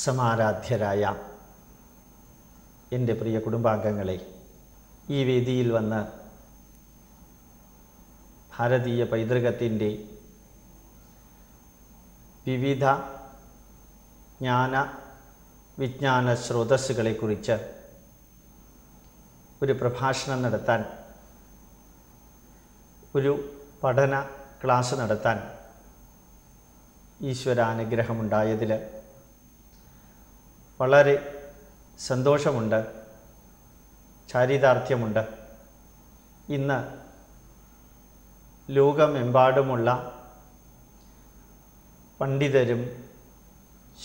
സമാരാധ്യരായ എന്റെ പ്രിയ കുടുംബാംഗങ്ങളെ ഈ വേദിയിൽ വന്ന് ഭാരതീയ പൈതൃകത്തിന്റെ വിവിധ ജ്ഞാന വിജ്ഞാന സ്രോതസ്സുകളെക്കുറിച്ച് ഒരു പ്രഭാഷണം നടത്താൻ ഒരു പഠന ക്ലാസ് നടത്താൻ ഈശ്വരാനുഗ്രഹമുണ്ടായതിൽ വളരെ സന്തോഷമുണ്ട് ചാരിതാർത്ഥ്യമുണ്ട്. ഇന്ന് ലോകമെമ്പാടുമുള്ള പണ്ഡിതരും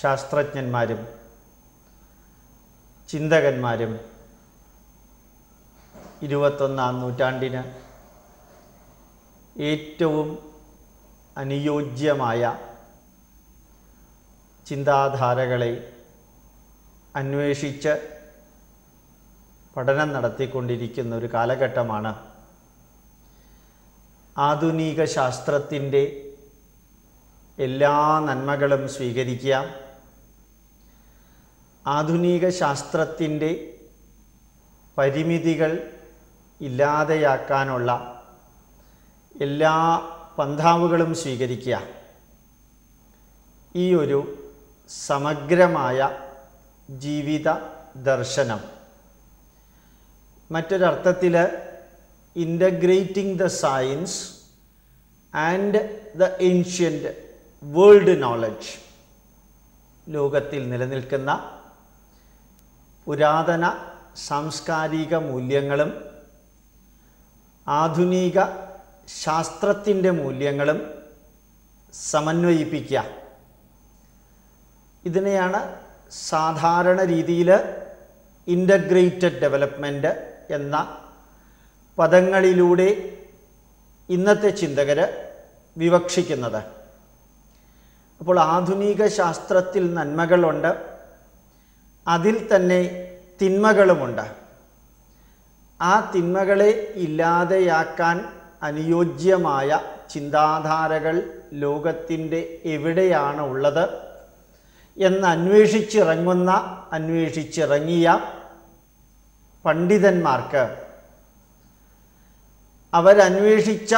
ശാസ്ത്രജ്ഞന്മാരും ചിന്തകന്മാരും ഇരുപത്തൊന്നാം നൂറ്റാണ്ടിന് ഏറ്റവും അനുയോജ്യമായ ചിന്താധാരകളെ അന്വേഷിച്ച് പഠനം നടത്തിക്കൊണ്ടിരിക്കുന്ന ഒരു കാലഘട്ടമാണ് ആധുനിക ശാസ്ത്രത്തിന്റെ എല്ലാ നന്മകളും സ്വീകരിക്കുക. ആധുനിക ശാസ്ത്രത്തിന്റെ പരിമിതികൾ ഇല്ലാതെയാക്കാനുള്ള എല്ലാ പന്ഥാവുകളും സ്വീകരിക്കുക. ഈ ഒരു സമഗ്രമായ ജീവിത ദർശനം. മറ്റൊരർത്ഥത്തിൽ integrating the science and the ancient world knowledge ലോകത്തിൽ നിലനിൽക്കുന്ന പുരാതന സാംസ്കാരിക മൂല്യങ്ങളും ആധുനിക ശാസ്ത്രത്തിന്റെ മൂല്യങ്ങളും സമന്വയിപ്പിക്കുക. ഇതിനെയാണ് സാധാരണ രീതിയിൽ ഇന്റഗ്രേറ്റഡ് ഡെവലപ്മെന്റ് എന്ന പദങ്ങളിലൂടെ ഇന്നത്തെ ചിന്തകർ വിവക്ഷിക്കുന്നത്. അപ്പോൾ ആധുനിക ശാസ്ത്രത്തിൽ നന്മകളുണ്ട്. അതിൽ തന്നെ തിന്മകളുമുണ്ട്. ആ തിന്മകളെ ഇല്ലാതെയാക്കാൻ അനുയോജ്യമായ ചിന്താധാരകൾ ലോകത്തിന്റെ എവിടെയാണ് ഉള്ളത്? എന്ന് അന്വേഷിച്ചിറങ്ങുന്ന അന്വേഷിച്ചിറങ്ങിയ പണ്ഡിതന്മാർക്ക് അവരന്വേഷിച്ച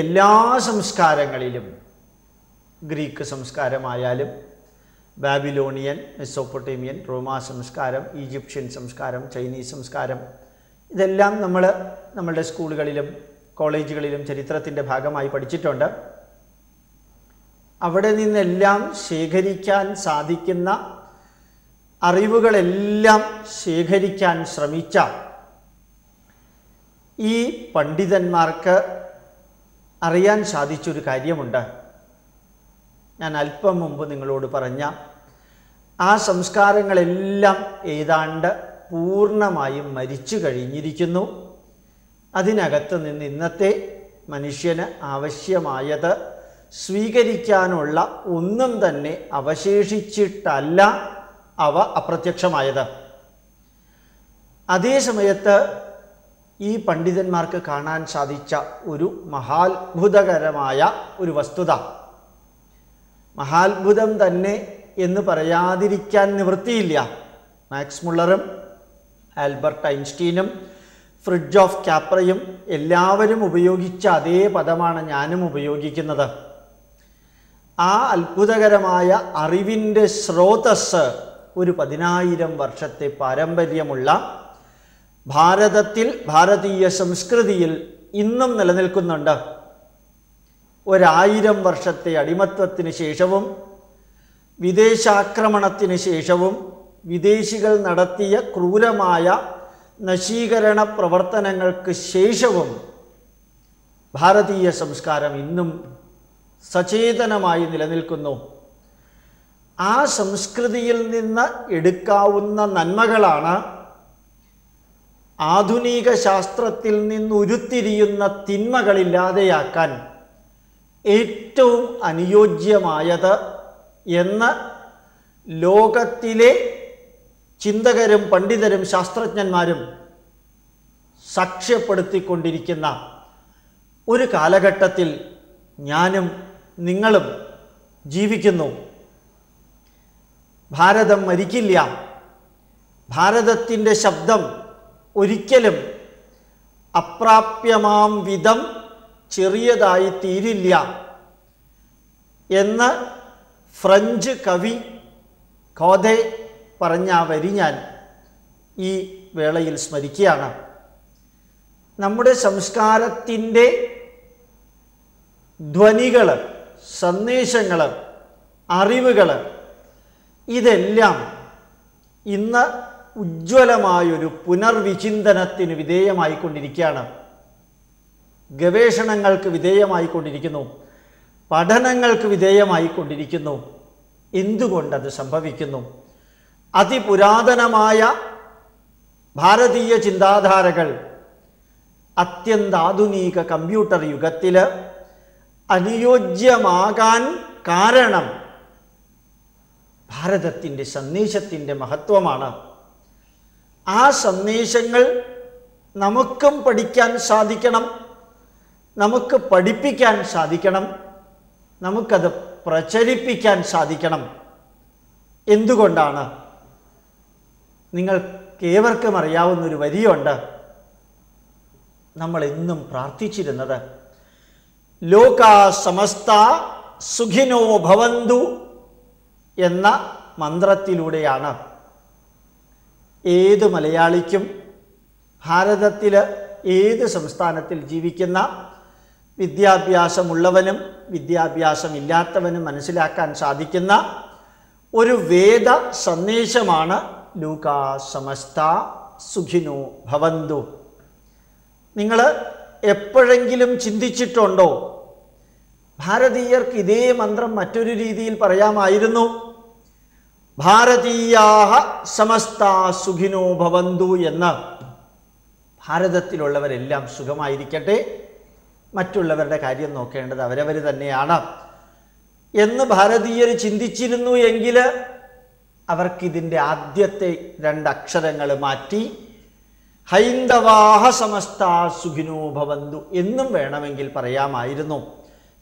എല്ലാ സംസ്കാരങ്ങളിലും ഗ്രീക്ക് സംസ്കാരമായാലും ബാബിലോണിയൻ മെസ്സോപ്പൊട്ടേമിയൻ റോമാ സംസ്കാരം ഈജിപ്ഷ്യൻ സംസ്കാരം ചൈനീസ് സംസ്കാരം ഇതെല്ലാം നമ്മൾ നമ്മളുടെ സ്കൂളുകളിലും കോളേജുകളിലും ചരിത്രത്തിന്റെ ഭാഗമായി പഠിച്ചിട്ടുണ്ട്. അവിടെ നിന്നെല്ലാം ശേഖരിക്കാൻ സാധിക്കുന്ന അറിവുകളെല്ലാം ശേഖരിക്കാൻ ശ്രമിച്ച ഈ പണ്ഡിതന്മാർക്ക് അറിയാൻ സാധിച്ചൊരു കാര്യമുണ്ട്. ഞാൻ അല്പം മുമ്പ് നിങ്ങളോട് പറഞ്ഞ ആ സംസ്കാരങ്ങളെല്ലാം ഏതാണ്ട് പൂർണമായും മരിച്ചു കഴിഞ്ഞിരിക്കുന്നു. അതിനകത്ത് നിന്ന് ഇന്നത്തെ മനുഷ്യന് ആവശ്യമായത് സ്വീകരിക്കാനുള്ള ഒന്നും തന്നെ അവശേഷിച്ചിട്ടല്ല അവ അപ്രത്യക്ഷമായത്. അതേ സമയത്ത് ഈ പണ്ഡിതന്മാർക്ക് കാണാൻ സാധിച്ച ഒരു മഹാത്ഭുതകരമായ ഒരു വസ്തുത. മഹാത്ഭുതം തന്നെ എന്ന് പറയാതിരിക്കാൻ നിവൃത്തിയില്ല. മാക്സ് മുള്ളറും ആൽബർട്ട് ഐൻസ്റ്റീനും ഫ്രിഡ്ജ് ഓഫ് ക്യാപ്രയും എല്ലാവരും ഉപയോഗിച്ച അതേ പദമാണ് ഞാനും ഉപയോഗിക്കുന്നത്. ആ അത്ഭുതകരമായ അറിവിന്റെ സ്രോതസ് ഒരു പതിനായിരം വർഷത്തെ പാരമ്പര്യമുള്ള ഭാരതത്തിൽ ഭാരതീയ സംസ്കൃതിയിൽ ഇന്നും നിലനിൽക്കുന്നുണ്ട്. ഒരായിരം വർഷത്തെ അടിമത്വത്തിന് ശേഷവും വിദേശാക്രമണത്തിന് ശേഷവും വിദേശികൾ നടത്തിയ ക്രൂരമായ നശീകരണ പ്രവർത്തനങ്ങൾക്ക് ശേഷവും ഭാരതീയ സംസ്കാരം ഇന്നും സചേതനമായി നിലനിൽക്കുന്നു. ആ സംസ്കൃതിയിൽ നിന്ന് എടുക്കാവുന്ന നന്മകളാണ് ആധുനിക ശാസ്ത്രത്തിൽ നിന്ന് ഉരുത്തിരിയുന്ന തിന്മകളില്ലാതെയാക്കാൻ ഏറ്റവും അനുയോജ്യമായത് എന്ന് ലോകത്തിലെ ചിന്തകരും പണ്ഡിതരും ശാസ്ത്രജ്ഞന്മാരും സാക്ഷ്യപ്പെടുത്തിക്കൊണ്ടിരിക്കുന്ന ഒരു കാലഘട്ടത്തിൽ ഞാനും നിങ്ങളും ജീവിക്കുന്നു. ഭാരതം മരിക്കില്ല. ഭാരതത്തിന്റെ ശബ്ദം ഒരിക്കലും അപ്രാപ്യമാം വിധം ചെറിയതായി തീരില്ല എന്ന് ഫ്രഞ്ച് കവി കോതെ പറഞ്ഞ വരി ഞാൻ ഈ വേളയിൽ സ്മരിക്കുകയാണ്. നമ്മുടെ സംസ്കാരത്തിന്റെ ധ്വനികൾ സന്ദേശങ്ങൾ അറിവുകൾ ഇതെല്ലാം ഇന്ന് ഉജ്ജ്വലമായൊരു പുനർവിചിന്തനത്തിന് വിധേയമായിക്കൊണ്ടിരിക്കുകയാണ്. ഗവേഷണങ്ങൾക്ക് വിധേയമായിക്കൊണ്ടിരിക്കുന്നു. പഠനങ്ങൾക്ക് വിധേയമായിക്കൊണ്ടിരിക്കുന്നു. എന്തുകൊണ്ടത് സംഭവിക്കുന്നു? അതിപുരാതനമായ ഭാരതീയ ചിന്താധാരകൾ അത്യന്താധുനിക കമ്പ്യൂട്ടർ യുഗത്തിൽ അനുയോജ്യമാകാൻ കാരണം ഭാരതത്തിന്റെ സന്ദേശത്തിന്റെ മഹത്വമാണ്. ആ സന്ദേശങ്ങൾ നമുക്കും പഠിക്കാൻ സാധിക്കണം. നമുക്ക് പഠിപ്പിക്കാൻ സാധിക്കണം. നമുക്കത് പ്രചരിപ്പിക്കാൻ സാധിക്കണം. എന്തുകൊണ്ടാണ്? നിങ്ങൾക്കേവർക്കും അറിയാവുന്നൊരു വരിയുണ്ട്. നമ്മൾ എന്നും പ്രാർത്ഥിച്ചിരുന്നത് ലോക സമസ്ത സുഖിനോ ഭവന്തു എന്ന മന്ത്രത്തിലൂടെയാണ്. ഏത് മലയാളിക്കും ഭാരതത്തിൽ ഏത് സംസ്ഥാനത്തിൽ ജീവിക്കുന്ന വിദ്യാഭ്യാസമുള്ളവനും വിദ്യാഭ്യാസമില്ലാത്തവനും മനസ്സിലാക്കാൻ സാധിക്കുന്ന ഒരു വേദ സന്ദേശമാണ് ലൂക സമസ്ത സുഖിനോ ഭവന്തു. നിങ്ങൾ എപ്പോഴെങ്കിലും ചിന്തിച്ചിട്ടുണ്ടോ? ഭാരതീയർക്ക് ഇതേ മന്ത്രം മറ്റൊരു രീതിയിൽ പറയാമായിരുന്നു. ഭാരതീയാഹ സമസ്ത സുഖിനോ ഭവന്തു എന്ന്. ഭാരതത്തിലുള്ളവരെല്ലാം സുഖമായിരിക്കട്ടെ. മറ്റുള്ളവരുടെ കാര്യം നോക്കേണ്ടത് അവരവർ തന്നെയാണ്. എന്ന് ഭാരതീയർ ചിന്തിച്ചിരുന്നു എങ്കിൽ അവർക്കിതിന്റെ ആദ്യത്തെ രണ്ടക്ഷരങ്ങൾ മാറ്റി ഹൈന്ദവാഹ സമസ്ത സുഖിനോ ഭവന്തു എന്നും വേണമെങ്കിൽ പറയാമായിരുന്നു.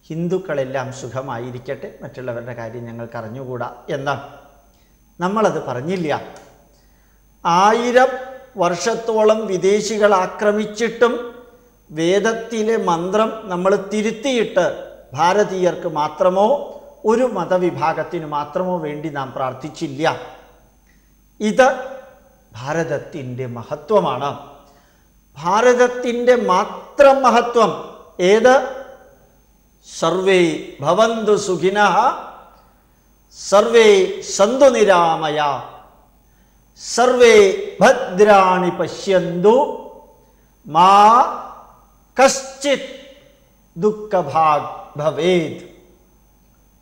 ഹിന്ദുക്കളെല്ലാം സുഖമായിരിക്കട്ടെ മറ്റുള്ളവരുടെ കാര്യം ഞങ്ങൾക്ക് അറിഞ്ഞുകൂടാ എന്ന്. നമ്മളത് പറഞ്ഞില്ല. ആയിരം വർഷത്തോളം വിദേശികൾ ആക്രമിച്ചിട്ടും വേദത്തിലെ മന്ത്രം നമ്മൾ തിരുത്തിയിട്ട് ഭാരതീയർക്ക് മാത്രമോ ഒരു മതവിഭാഗത്തിന് മാത്രമോ വേണ്ടി നാം പ്രാർത്ഥിച്ചില്ല. ഇത് ഭാരതത്തിന്റെ മഹത്വമാണ്. ഭാരതത്തിന്റെ മാത്രം മഹത്വം ഏത്? സർവേ ഭവന്തു സുഖിന സർവേ സന്തു നിരാമയ സർവേ ഭദ്രാണി പശ്യന്തു മാ കശ്ചിത് ദുഃഖഭാഗ് ഭവേത്.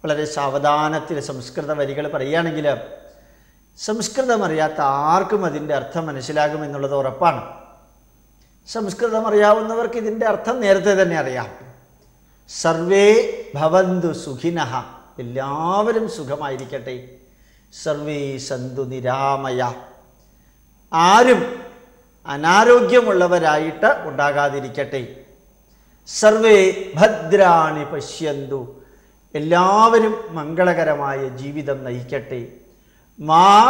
വളരെ സാവധാനത്തിൽ സംസ്കൃത വരികൾ പറയുകയാണെങ്കിൽ സംസ്കൃതം അറിയാത്ത ആർക്കും അതിന്റെ അർത്ഥം മനസ്സിലാകുമെന്നുള്ളത് ഉറപ്പാണ്. സംസ്കൃതം അറിയാവുന്നവർക്ക് ഇതിന്റെ അർത്ഥം നേരത്തെ തന്നെ അറിയാം. സർവേ ഭവന്തു സുഖിനഹ. എല്ലാവരും സുഖമായിരിക്കട്ടെ. സർവേ സന്തു നിരാമയ. ആരും അനാരോഗ്യമുള്ളവരായിട്ട് ഉണ്ടാകാതിരിക്കട്ടെ. സർവേ ഭദ്രാണി പശ്യന്തു. എല്ലാവരും മംഗളകരമായ ജീവിതം നയിക്കട്ടെ. മാ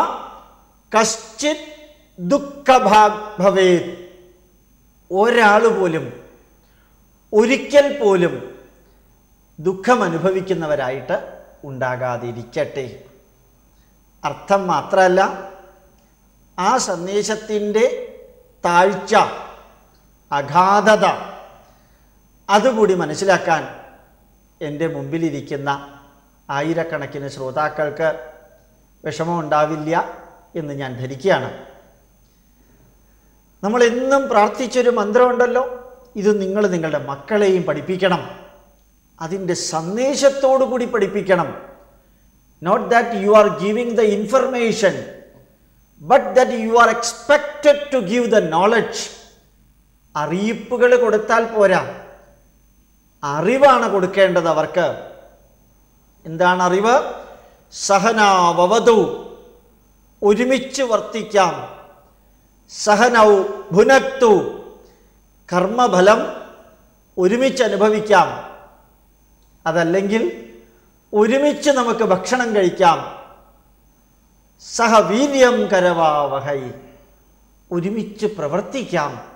കശ്ചിത് ദുഃഖഭാഗ് ഭവേത്. ഒരാൾ പോലും ഒരിക്കൽ പോലും ദുഃഖം അനുഭവിക്കുന്നവരായിട്ട് ഉണ്ടാകാതിരിക്കട്ടെ. അർത്ഥം മാത്രമല്ല ആ സന്ദേശത്തിന്റെ താഴ്ച അഗാധത അതുകൂടി മനസ്സിലാക്കാൻ എന്റെ മുമ്പിലിരിക്കുന്ന ആയിരക്കണക്കിന് ശ്രോതാക്കൾക്ക് വിഷമമുണ്ടാവില്ല എന്ന് ഞാൻ ധരിക്കുകയാണ്. നമ്മൾ എന്നും പ്രാർത്ഥിച്ചൊരു മന്ത്രമുണ്ടല്ലോ. ഇത് നിങ്ങൾ നിങ്ങളുടെ മക്കളെയും പഠിപ്പിക്കണം. അതിന്റെ സന്ദേശത്തോടു കൂടി പഠിപ്പിക്കണം. Not that you are giving the information but that you are expected to give the knowledge അറിയിപ്പുകൾ കൊടുത്താൽ പോരാ. അറിവാണ് കൊടുക്കേണ്ടത് അവർക്ക്. എന്താണ് അറിവ്? സഹനാവവതു ഒരുമിച്ച് വർത്തിക്കാം. സഹനൗ ഭുനക്തു. കർമ്മഫലം ഒരുമിച്ച് അനുഭവിക്കാം. അതല്ലെങ്കിൽ ഒരുമിച്ച് നമുക്ക് ഭക്ഷണം കഴിക്കാം. സഹവീര്യം കരവാവഹൈ. ഒരുമിച്ച് പ്രവർത്തിക്കാം.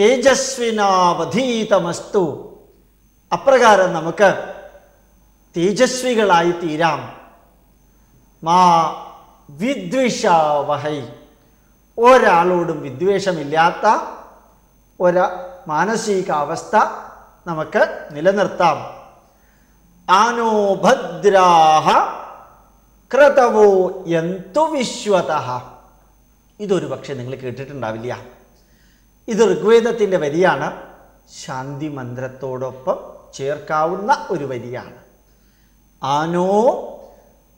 തേജസ്വിനാവധീതമസ്തു. അപ്രകാരം നമുക്ക് തേജസ്വികളായി തീരാം മാ വിദ്വിഷാവഹൈ. ഒരാളോടും വിദ്വേഷമില്ലാത്ത ഒരു മാനസികാവസ്ഥ നമുക്ക് നിലനിർത്താം. ആനോ ഭദ്രാഹ ക്രതവോ എന്തു വിശ്വത ഇതൊരു പക്ഷേ നിങ്ങൾ കേട്ടിട്ടുണ്ടാവില്ല. ഇത് ഋഗ്വേദത്തിന്റെ വരിയാണ്. ശാന്തി മന്ത്രത്തോടൊപ്പം ചേർക്കാവുന്ന ഒരു വരിയാണ്. ആനോ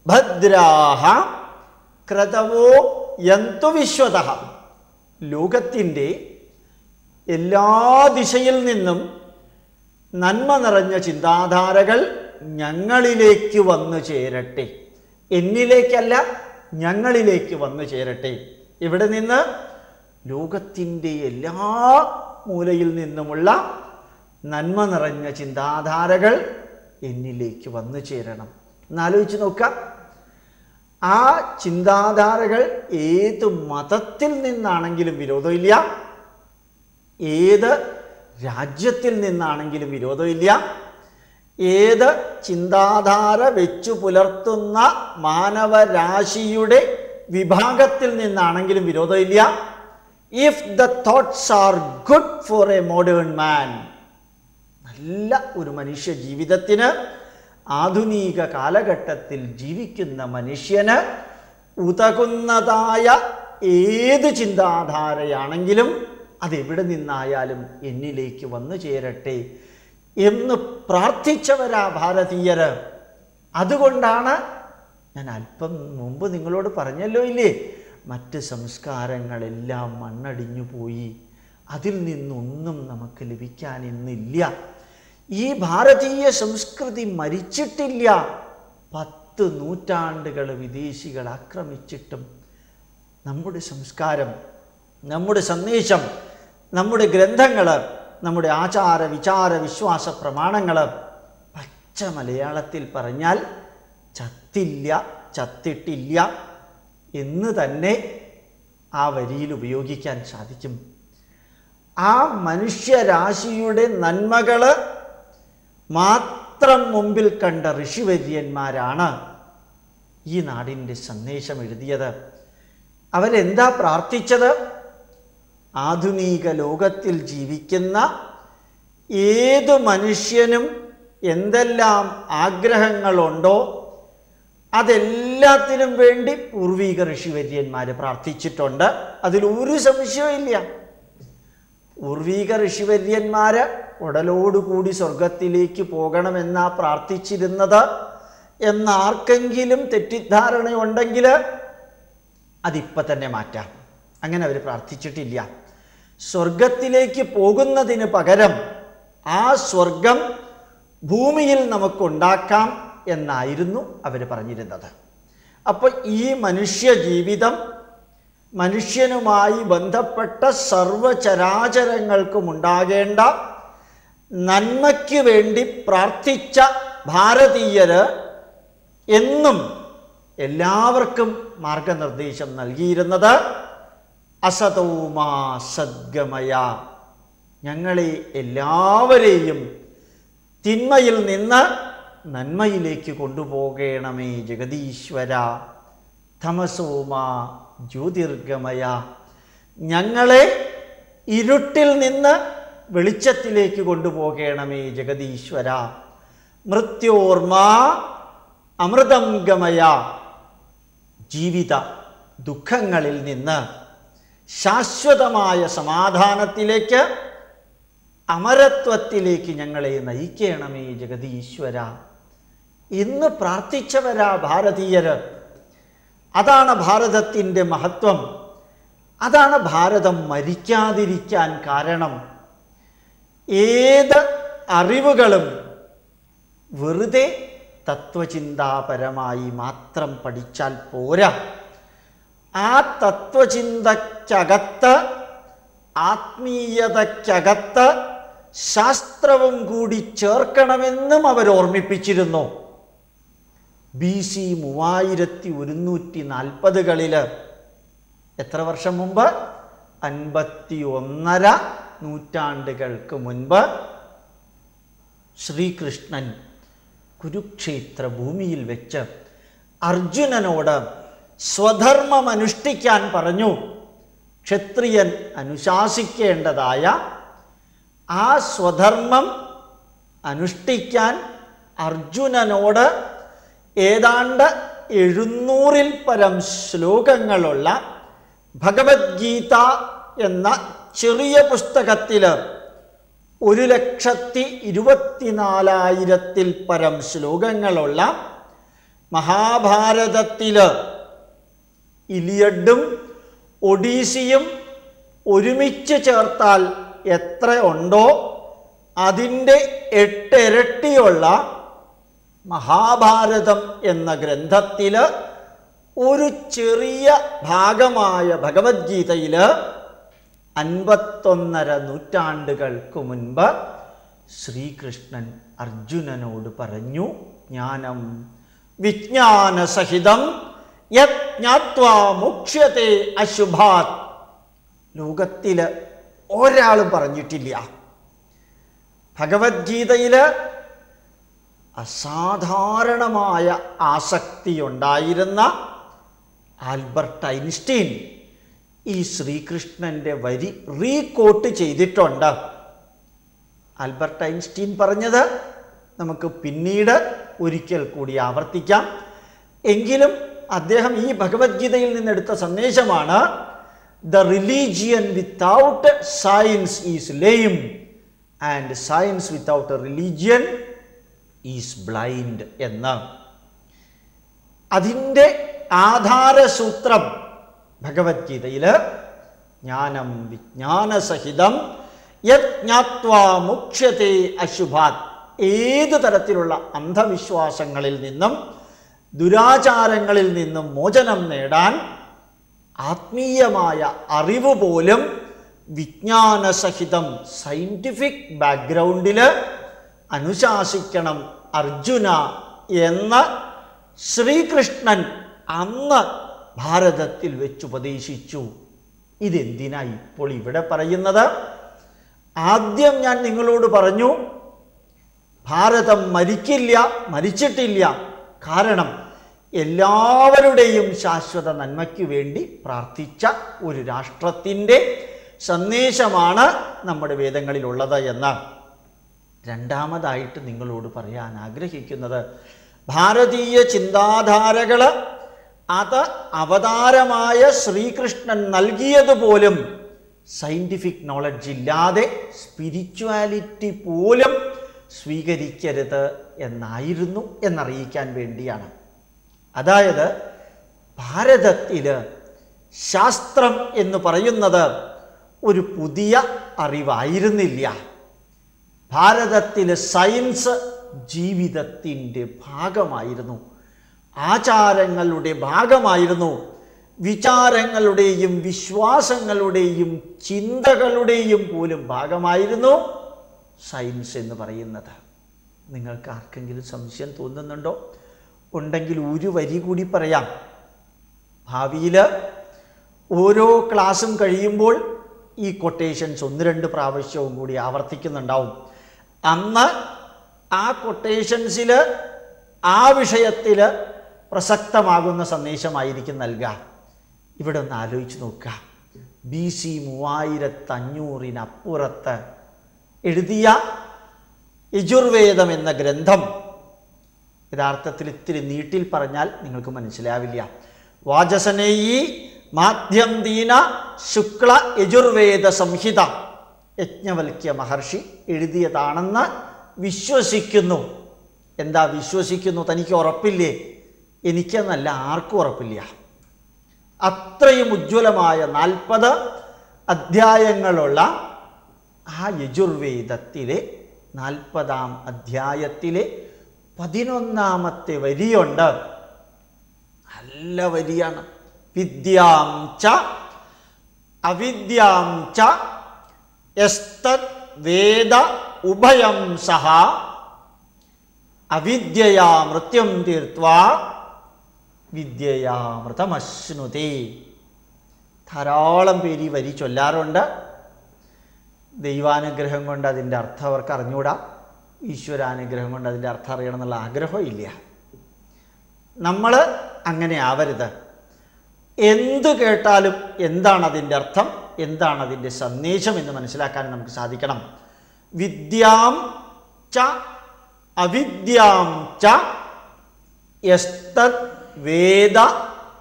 ഭദ്രാഹ ക്രതവോ യന്തു വിശ്വത. ലോകത്തിന്റെ എല്ലാ ദിശയിൽ നിന്നും നന്മ നിറഞ്ഞ ചിന്താധാരകൾ ഞങ്ങളിലേക്ക് വന്നു ചേരട്ടെ. എന്നിലേക്കല്ല ഞങ്ങളിലേക്ക് വന്നു ചേരട്ടെ. ഇവിടെ നിന്ന് ലോകത്തിന്റെ എല്ലാ മൂലയിൽ നിന്നുമുള്ള നന്മ നിറഞ്ഞ ചിന്താധാരകൾ എന്നിലേക്ക് വന്നു ചേരണം. എന്നാലോചിച്ച് നോക്കാം ആ ചിന്താധാരകൾ ഏത് മതത്തിൽ നിന്നാണെങ്കിലും വിരോധമില്ല. ഏത് രാജ്യത്തിൽ നിന്നാണെങ്കിലും വിരോധമില്ല. ഏത് ചിന്താധാര വെച്ചു പുലർത്തുന്ന മാനവരാശിയുടെ വിഭാഗത്തിൽ നിന്നാണെങ്കിലും വിരോധമില്ല. If the thoughts are good for a modern man നല്ല ഒരു മനുഷ്യ ജീവിതത്തിന് ആധുനിക കാലഘട്ടത്തിൽ ജീവിക്കുന്ന മനുഷ്യന് ഉതകുന്നതായ ഏത് ചിന്താധാരയാണെങ്കിലും അതെവിടെ നിന്നായാലും എന്നിലേക്ക് വന്നു ചേരട്ടെ എന്ന് പ്രാർത്ഥിച്ചവരാ ഭാരതീയര്. അതുകൊണ്ടാണ് ഞാൻ അല്പം മുമ്പ് നിങ്ങളോട് പറഞ്ഞല്ലോ ഇല്ലേ? മറ്റ് സംസ്കാരങ്ങളെല്ലാം മണ്ണടിഞ്ഞു പോയി. അതിൽ നിന്നൊന്നും നമുക്ക് ലഭിക്കാൻ ഇന്നില്ല. ഈ ഭാരതീയ സംസ്കൃതി മരിച്ചിട്ടില്ല. പത്ത് നൂറ്റാണ്ടുകൾ വിദേശികൾ ആക്രമിച്ചിട്ടും നമ്മുടെ സംസ്കാരം നമ്മുടെ സന്ദേശം നമ്മുടെ ഗ്രന്ഥങ്ങൾ നമ്മുടെ ആചാര വിചാര വിശ്വാസ പ്രമാണങ്ങൾ പച്ച മലയാളത്തിൽ പറഞ്ഞാൽ ചത്തില്ല ചത്തിട്ടില്ല എന്ന് തന്നെ ആ വരിയിൽ ഉപയോഗിക്കാൻ സാധിക്കും. ആ മനുഷ്യരാശിയുടെ നന്മകൾ മാത്രം മുമ്പിൽ കണ്ട ഋഷിവര്യന്മാരാണ് ഈ നാടിന്റെ സന്ദേശം എഴുതിയത്. അവരെന്താ പ്രാർത്ഥിച്ചത്? ആധുനിക ലോകത്തിൽ ജീവിക്കുന്ന ഏതു മനുഷ്യനും എന്തെല്ലാം ആഗ്രഹങ്ങളുണ്ടോ അതെല്ലാത്തിനും വേണ്ടി പൂർവീക ഋഷിവര്യന്മാർ പ്രാർത്ഥിച്ചിട്ടുണ്ട്. അതിലൊരു സംശയവും സംശയമില്ല പൂർവീക ഋഷിവര്യന്മാര് ഉടലോടുകൂടി സ്വർഗത്തിലേക്ക് പോകണമെന്നാ പ്രാർത്ഥിച്ചിരുന്നത്. എന്നാർക്കെങ്കിലും തെറ്റിദ്ധാരണയുണ്ടെങ്കിൽ അതിപ്പോൾ തന്നെ മാറ്റാം. അങ്ങനെ അവർ പ്രാർത്ഥിച്ചിട്ടില്ല. സ്വർഗത്തിലേക്ക് പോകുന്നതിന് പകരം ആ സ്വർഗം ഭൂമിയിൽ നമുക്കുണ്ടാക്കാം എന്നായിരുന്നു അവർ പറഞ്ഞിരുന്നത്. അപ്പോൾ ഈ മനുഷ്യ ജീവിതം മനുഷ്യനുമായി ബന്ധപ്പെട്ട സർവചരാചരങ്ങൾക്കും ഉണ്ടാകേണ്ട നന്മയ്ക്ക് വേണ്ടി പ്രാർത്ഥിച്ച ഭാരതീയർ എന്നും എല്ലാവർക്കും മാർഗനിർദ്ദേശം നൽകിയിരുന്നത് അസതോമാ സദ്ഗമയ. ഞങ്ങളെ എല്ലാവരെയും തിന്മയിൽ നിന്ന് നന്മയിലേക്ക് കൊണ്ടുപോകണമേ ജഗദീശ്വര. തമസോമാ ജ്യോതിർഗമയ. ഞങ്ങളെ ഇരുട്ടിൽ നിന്ന് വെളിച്ചത്തിലേക്ക് കൊണ്ടുപോകണമേ ജഗദീശ്വര. മൃത്യോർമ അമൃതം ഗമയ. ജീവിത ദുഃഖങ്ങളിൽ നിന്ന് ശാശ്വതമായ സമാധാനത്തിലേക്ക് അമരത്വത്തിലേക്ക് ഞങ്ങളെ നയിക്കണമേ ജഗദീശ്വര. ഇന്ന് പ്രാർത്ഥിച്ചവരാ ഭാരതീയര്. അതാണ് ഭാരതത്തിന്റെ മഹത്വം. അതാണ് ഭാരതം മരിക്കാതിരിക്കാൻ കാരണം. ഏത് അറിവുകളും വെറുതെ തത്വചിന്താപരമായി മാത്രം പഠിച്ചാൽ പോരാ. ആ തത്വചിന്തയ്ക്കകത്ത് ആത്മീയതയ്ക്കകത്ത് ശാസ്ത്രവും കൂടി ചേർക്കണമെന്നും അവർ ഓർമ്മിപ്പിച്ചിരുന്നു. ബി സി മൂവായിരത്തി ഒരുന്നൂറ്റി നാൽപ്പതുകളിൽ എത്ര വർഷം മുമ്പ്? അൻപത്തി ഒന്നര നൂറ്റാണ്ടുകൾക്ക് മുൻപ് ശ്രീകൃഷ്ണൻ കുരുക്ഷേത്ര ഭൂമിയിൽ വെച്ച് അർജുനനോട് സ്വധർമ്മം അനുഷ്ഠിക്കാൻ പറഞ്ഞു. ക്ഷത്രിയൻ അനുശാസിക്കേണ്ടതായ ആ സ്വധർമ്മം അനുഷ്ഠിക്കാൻ അർജുനനോട് ഏതാണ്ട് എഴുന്നൂറിൽ പരം ശ്ലോകങ്ങളുള്ള ഭഗവത്ഗീത എന്ന ചെറിയ പുസ്തകത്തിൽ ഒരു ലക്ഷത്തി ഇരുപത്തിനാലായിരത്തിൽ പരം ശ്ലോകങ്ങളുള്ള മഹാഭാരതത്തിൽ ഇലിയഡും ഒഡീസിയും ഒരുമിച്ച് ചേർത്താൽ എത്ര ഉണ്ടോ? അതിന്റെ എട്ടിരട്ടിയുള്ള മഹാഭാരതം എന്ന ഗ്രന്ഥത്തിൽ ഒരു ചെറിയ ഭാഗമായ ഭഗവത്ഗീതയിൽ അൻപത്തൊന്നര നൂറ്റാണ്ടുകൾക്ക് മുൻപ് ശ്രീകൃഷ്ണൻ അർജുനനോട് പറഞ്ഞു ജ്ഞാനം വിജ്ഞാനസഹിതം യജ്ഞാത്വാ മുക്ഷ്യത്തെ അശുഭാത്. ലോകത്തിൽ ഒരാളും പറഞ്ഞിട്ടില്ല. ഭഗവത്ഗീതയിൽ അസാധാരണമായ ആസക്തിയുണ്ടായിരുന്ന ആൽബർട്ട് ഐൻസ്റ്റീൻ ഈ ശ്രീകൃഷ്ണന്റെ വരി റീകോട്ട് ചെയ്തിട്ടുണ്ട്. ആൽബർട്ട് ഐൻസ്റ്റീൻ പറഞ്ഞത് നമുക്ക് പിന്നീട് ഒരിക്കൽ കൂടി ആവർത്തിക്കാം. എങ്കിലും അദ്ദേഹം ഈ ഭഗവത്ഗീതയിൽ നിന്നെടുത്ത സന്ദേശമാണ് the religion without science is lame and science without religion is blind എന്ന് അതിന്റെ ആധാരസൂത്രം ഭഗവത്ഗീതയിൽ ജ്ഞാനം വിജ്ഞാനസഹിതം യജ്ഞാത്വാ മുക്ഷ്യത്തെ അശുഭാത് ഏത് തരത്തിലുള്ള അന്ധവിശ്വാസങ്ങളിൽ നിന്നും ദുരാചാരങ്ങളിൽ നിന്നും മോചനം നേടാൻ ആത്മീയമായ അറിവ് പോലും വിജ്ഞാനസഹിതം സയന്റിഫിക് ബാക്ക്ഗ്രൗണ്ടിൽ അനുശാസിക്കണം അർജുന എന്ന് ശ്രീകൃഷ്ണൻ അന്ന് ഭാരതത്തിൽ വെച്ചുപദേശിച്ചു ഇതെന്തിനാ ഇപ്പോൾ ഇവിടെ പറയുന്നത്? ആദ്യം ഞാൻ നിങ്ങളോട് പറഞ്ഞു ഭാരതം മരിക്കില്ല മരിച്ചിട്ടില്ല. കാരണം എല്ലാവരുടെയും ശാശ്വത നന്മയ്ക്ക് വേണ്ടി പ്രാർത്ഥിച്ച ഒരു രാഷ്ട്രത്തിന്റെ സന്ദേശമാണ് നമ്മുടെ വേദങ്ങളിലുള്ളത് എന്ന്. രണ്ടാമതായിട്ട് നിങ്ങളോട് പറയാൻ ആഗ്രഹിക്കുന്നത് ഭാരതീയ ചിന്താധാരകൾ അത് അവതാരമായ ശ്രീകൃഷ്ണൻ നൽകിയതുപോലും സയന്റിഫിക് നോളജ് ഇല്ലാതെ സ്പിരിച്വാലിറ്റി പോലും സ്വീകരിക്കരുത് എന്നായിരുന്നു എന്നറിയിക്കാൻ വേണ്ടിയാണ്. അതായത് ഭാരതത്തിൽ ശാസ്ത്രം എന്ന് പറയുന്നത് ഒരു പുതിയ അറിവായിരുന്നില്ല. ഭാരതത്തിൽ സയൻസ് ജീവിതത്തിന്റെ ഭാഗമായിരുന്നു. ആചാരങ്ങളുടെ ഭാഗമായിരുന്നു. വിചാരങ്ങളുടെയും വിശ്വാസങ്ങളുടെയും ചിന്തകളുടെയും പോലും ഭാഗമായിരുന്നു സയൻസ് എന്ന് പറയുന്നത്. നിങ്ങൾക്ക് ആർക്കെങ്കിലും സംശയം തോന്നുന്നുണ്ടോ? ഉണ്ടെങ്കിൽ ഒരു വരി കൂടി പറയാം. ഭാവിയിൽ ഓരോ ക്ലാസ്സും കഴിയുമ്പോൾ ഈ കൊട്ടേഷൻസ് ഒന്ന് രണ്ട് പ്രാവശ്യവും കൂടി ആവർത്തിക്കുന്നുണ്ടാവും. അന്ന് ആ കൊട്ടേഷൻസിൽ ആ വിഷയത്തിൽ പ്രസക്തമാകുന്ന സന്ദേശമായിരിക്കും നൽകുക. ഇവിടെ ഒന്ന് ആലോചിച്ച് നോക്കുക. ബി സി മൂവായിരത്തഞ്ഞൂറിനപ്പുറത്ത് എഴുതിയ യജുർവേദം എന്ന ഗ്രന്ഥം യഥാർത്ഥത്തിൽ ഇത്തിരി നീട്ടിൽ പറഞ്ഞാൽ നിങ്ങൾക്ക് മനസ്സിലാവില്ല. വാചസനേയി മാധ്യം ദീന ശുക്ല യജുർവേദ സംഹിത യജ്ഞവൽക്യ മഹർഷി എഴുതിയതാണെന്ന് വിശ്വസിക്കുന്നു. എന്താ വിശ്വസിക്കുന്നു? തനിക്ക് ഉറപ്പില്ലേ? എനിക്കെന്നല്ല ആർക്കും ഉറപ്പില്ല. അത്രയും ഉജ്ജ്വലമായ നാൽപ്പത് അധ്യായങ്ങളുള്ള ആ യജുർവേദത്തിലെ നാൽപ്പതാം അധ്യായത്തിലെ പതിനൊന്നാമത്തെ വരിയുണ്ട്. നല്ല വരിയാണ്. വിദ്യാം ച അവിദ്യാം ച വേദ ഉഭയം സഹ അവിദ്യയാ മൃത്യം തീർത്വാ വിദ്യയാമൃതമശ്നുതി ധാരാളം പേര് ഈ വരി ചൊല്ലാറുണ്ട്. ദൈവാനുഗ്രഹം കൊണ്ട് അതിന്റെ അർത്ഥം അവർക്ക് അറിഞ്ഞുകൂടാ. ഈശ്വരാനുഗ്രഹം കൊണ്ട് അതിന്റെ അർത്ഥം അറിയണം എന്നുള്ള ആഗ്രഹം ഇല്ല. നമ്മൾ അങ്ങനെ ആവരുത്. എന്തു കേട്ടാലും എന്താണ് അതിന്റെ അർത്ഥം? എന്താണ് അതിന്റെ സന്ദേശം എന്ന് മനസ്സിലാക്കാൻ നമുക്ക് സാധിക്കണം. വിദ്യാം ച അവിദ്യാം ച വേദ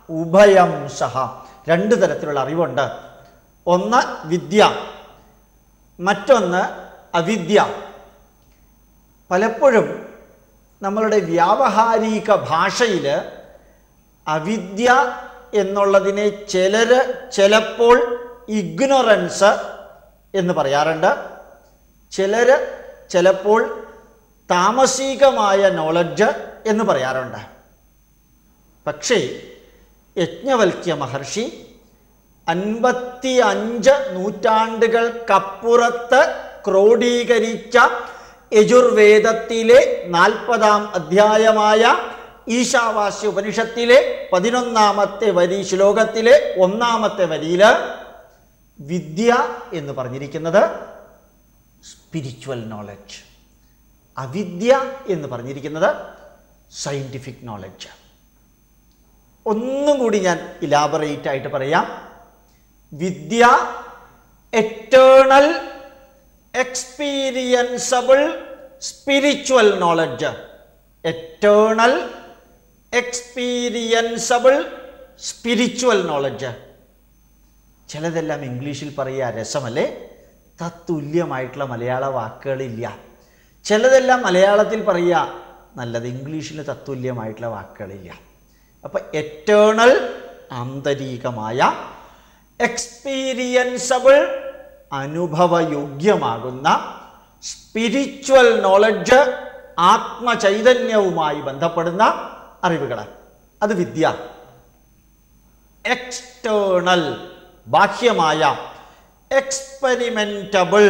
ഉഭയം സഹ. രണ്ട് തരത്തിലുള്ള അറിവുണ്ട്. ഒന്ന് വിദ്യ മറ്റൊന്ന് അവിദ്യ. പലപ്പോഴും നമ്മളുടെ വ്യാവഹാരിക ഭാഷയിൽ അവിദ്യ എന്നുള്ളതിനെ ചിലർ ചിലപ്പോൾ ഇഗ്നോറൻസ് എന്ന് പറയാറുണ്ട്. ചിലർ ചിലപ്പോൾ താമസികമായ നോളജ് എന്ന് പറയാറുണ്ട്. പക്ഷേ യജ്ഞവൽക്യ മഹർഷി അൻപത്തി അഞ്ച് നൂറ്റാണ്ടുകൾക്കപ്പുറത്ത് ക്രോഡീകരിച്ച യജുർവേദത്തിലെ നാൽപ്പതാം അധ്യായമായ ഈശാവാസ്യ ഉപനിഷത്തിലെ പതിനൊന്നാമത്തെ വരി ശ്ലോകത്തിലെ ഒന്നാമത്തെ വരിയിൽ വിദ്യ എന്ന് പറഞ്ഞിരിക്കുന്നത് സ്പിരിച്വൽ നോളജ് അവിദ്യ എന്ന് പറഞ്ഞിരിക്കുന്നത് സയന്റിഫിക് നോളജ് ഒന്നും കൂടി ഞാൻ ഇലാബറേറ്റ് ആയിട്ട് പറയാം. വിദ്യ eternal experienceable spiritual knowledge eternal experienceable spiritual knowledge ചിലതെല്ലാം ഇംഗ്ലീഷിൽ പറയുക രസമല്ലേ? തത്തുല്യമായിട്ടുള്ള മലയാള വാക്കുകളില്ല. ചിലതെല്ലാം മലയാളത്തിൽ പറയുക നല്ലത് ഇംഗ്ലീഷിൽ തത്തുല്യമായിട്ടുള്ള വാക്കുകളില്ല. അപ്പം എറ്റേണൽ ആന്തരികമായ എക്സ്പീരിയൻസബിൾ അനുഭവയോഗ്യമാകുന്ന സ്പിരിച്വൽ നോളജ് ആത്മചൈതന്യവുമായി ബന്ധപ്പെടുന്ന അറിവുകൾ അത് വിദ്യ. എക്സ്റ്റേണൽ ബാഹ്യമായ എക്സ്പെരിമെന്റബിൾ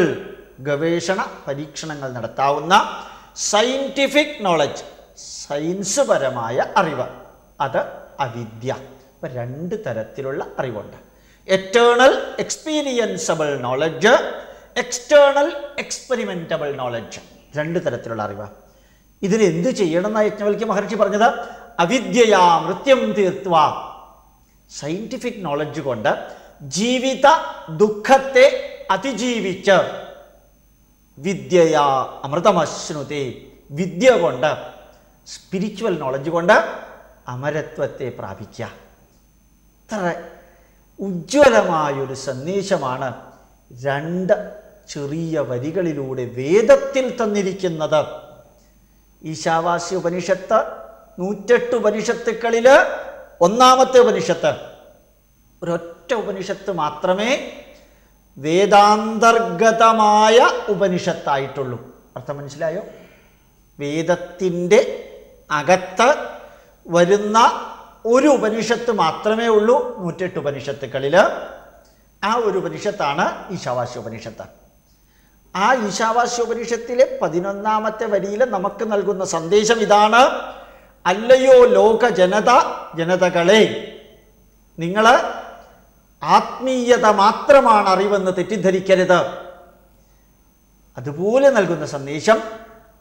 ഗവേഷണ പരീക്ഷണങ്ങൾ നടത്താവുന്ന സയന്റിഫിക് നോളജ് സയൻസ് പരമായ അറിവ്. അത് അവിദ്യ. ഇപ്പം രണ്ട് തരത്തിലുള്ള അറിവുണ്ട്. Eternal experienceable knowledge external experimentable knowledge രണ്ട് തരത്തിലുള്ള അറിവ്. ഇതിന് എന്ത് ചെയ്യണം എന്നാണ് യജ്ഞവൽക്യ മഹർഷി പറഞ്ഞത്? അവിദ്യയാ മൃത്യം തീർത്തുവ സയന്റിഫിക് നോളജ് കൊണ്ട് ജീവിത ദുഃഖത്തെ അതിജീവിച്ച് വിദ്യയാ അമൃതമശ്നുതി വിദ്യ കൊണ്ട് സ്പിരിച്വൽ നോളജ് കൊണ്ട് അമരത്വത്തെ പ്രാപിക്കുക. ഇത്ര ഉജ്ജ്വലമായൊരു സന്ദേശമാണ് രണ്ട് ചെറിയ വരികളിലൂടെ വേദത്തിൽ തന്നിരിക്കുന്നത്. ഈശാവാസി ഉപനിഷത്ത് നൂറ്റെട്ട് ഉപനിഷത്തുക്കളിൽ ഒന്നാമത്തെ ഉപനിഷത്ത് ഒരൊറ്റ ഉപനിഷത്ത് മാത്രമേ വേദാന്തർഗതമായ ഉപനിഷത്തായിട്ടുള്ളൂ. അർത്ഥം മനസ്സിലായോ? വേദത്തിന്റെ അകത്ത് വരുന്ന ഒരു ഉപനിഷത്ത് മാത്രമേ ഉള്ളൂ. നൂറ്റെട്ട് ഉപനിഷത്തുക്കളിൽ ആ ഒരു ഉപനിഷത്താണ് ഈശാവാസ്യ ഉപനിഷത്ത്. ആ ഈശാവാസ്യ ഉപനിഷത്തിലെ പതിനൊന്നാമത്തെ വരിയിൽ നമുക്ക് നൽകുന്ന സന്ദേശം ഇതാണ് അല്ലയോ ലോക ജനത ജനതകളെ നിങ്ങൾ ആത്മീയത മാത്രമാണ് അറിവെന്ന് തെറ്റിദ്ധരിക്കരുത്. അതുപോലെ നൽകുന്ന സന്ദേശം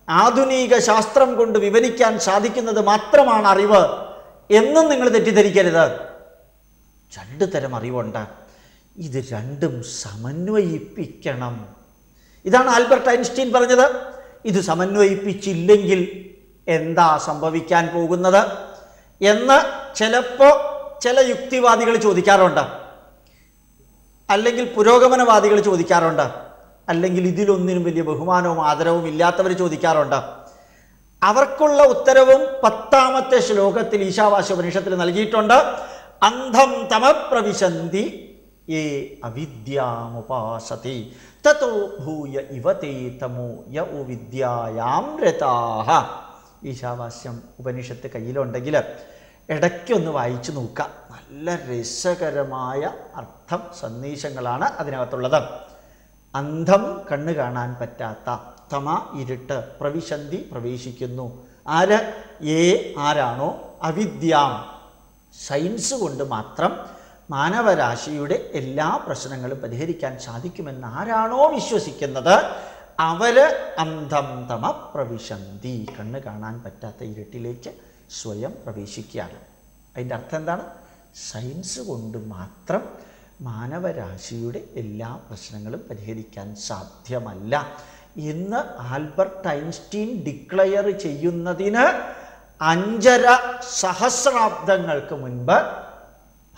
ആധുനിക ശാസ്ത്രം കൊണ്ട് വിവരിക്കാൻ സാധിക്കുന്നത് മാത്രമാണ് അറിവ് എന്നും നിങ്ങൾ തെറ്റിദ്ധരിക്കരുത്. രണ്ട് തരം അറിവുണ്ട്. ഇത് രണ്ടും സമന്വയിപ്പിക്കണം. ഇതാണ് ആൽബർട്ട് ഐൻസ്റ്റീൻ പറഞ്ഞത്. ഇത് സമന്വയിപ്പിച്ചില്ലെങ്കിൽ എന്താ സംഭവിക്കാൻ പോകുന്നത് എന്ന് ചിലപ്പോൾ ചില യുക്തിവാദികൾ ചോദിക്കാറുണ്ട്. അല്ലെങ്കിൽ പുരോഗമനവാദികൾ ചോദിക്കാറുണ്ട്. അല്ലെങ്കിൽ ഇതിലൊന്നിനും വലിയ ബഹുമാനവും ആദരവും ഇല്ലാത്തവർ ചോദിക്കാറുണ്ട്. അവർക്കുള്ള ഉത്തരവും പത്താമത്തെ ശ്ലോകത്തിൽ ഈശാവാശ ഉപനിഷത്തിൽ നൽകിയിട്ടുണ്ട്. അന്ധം തമപ്രവിശന്തി ഏ അവിദ്യാമുപാസതി. തതോ ഭൂയ ഇവതേ തമോ യ വിദ്യായാം രതാഹ ഈശാവാസ്യം ഉപനിഷത്ത് കയ്യിലുണ്ടെങ്കിൽ ഇടയ്ക്കൊന്ന് വായിച്ചു നോക്കുക. നല്ല രസകരമായ അർത്ഥം സന്ദേശങ്ങളാണ് അതിനകത്തുള്ളത്. അന്ധം കണ്ണ് കാണാൻ പറ്റാത്ത തമ ഇരുട്ട് പ്രവിശന്തി പ്രവേശിക്കുന്നു. ആര്? ഏ ആരാണോ? അവിദ്യാം. സയൻസ് കൊണ്ട് മാത്രം മാനവരാശിയുടെ എല്ലാ പ്രശ്നങ്ങളും പരിഹരിക്കാൻ സാധിക്കുമെന്ന് ആരാണോ വിശ്വസിക്കുന്നത്? അവർ അന്ധം തമ പ്രവിശന്തി. കണ്ണ് കാണാൻ പറ്റാത്ത ഇരുട്ടിലേക്ക് സ്വയം പ്രവേശിക്കുകയാണ്. അതിന്റെ അർത്ഥം എന്താണ്? സയൻസ് കൊണ്ട് മാത്രം മാനവരാശിയുടെ എല്ലാ പ്രശ്നങ്ങളും പരിഹരിക്കാൻ സാധ്യമല്ല എന്ന് ആൽബർട്ട് ഐൻസ്റ്റീൻ ഡിക്ലെയർ ചെയ്യുന്നതിന് അഞ്ചര സഹസ്രാബ്ദങ്ങൾക്ക് മുൻപ്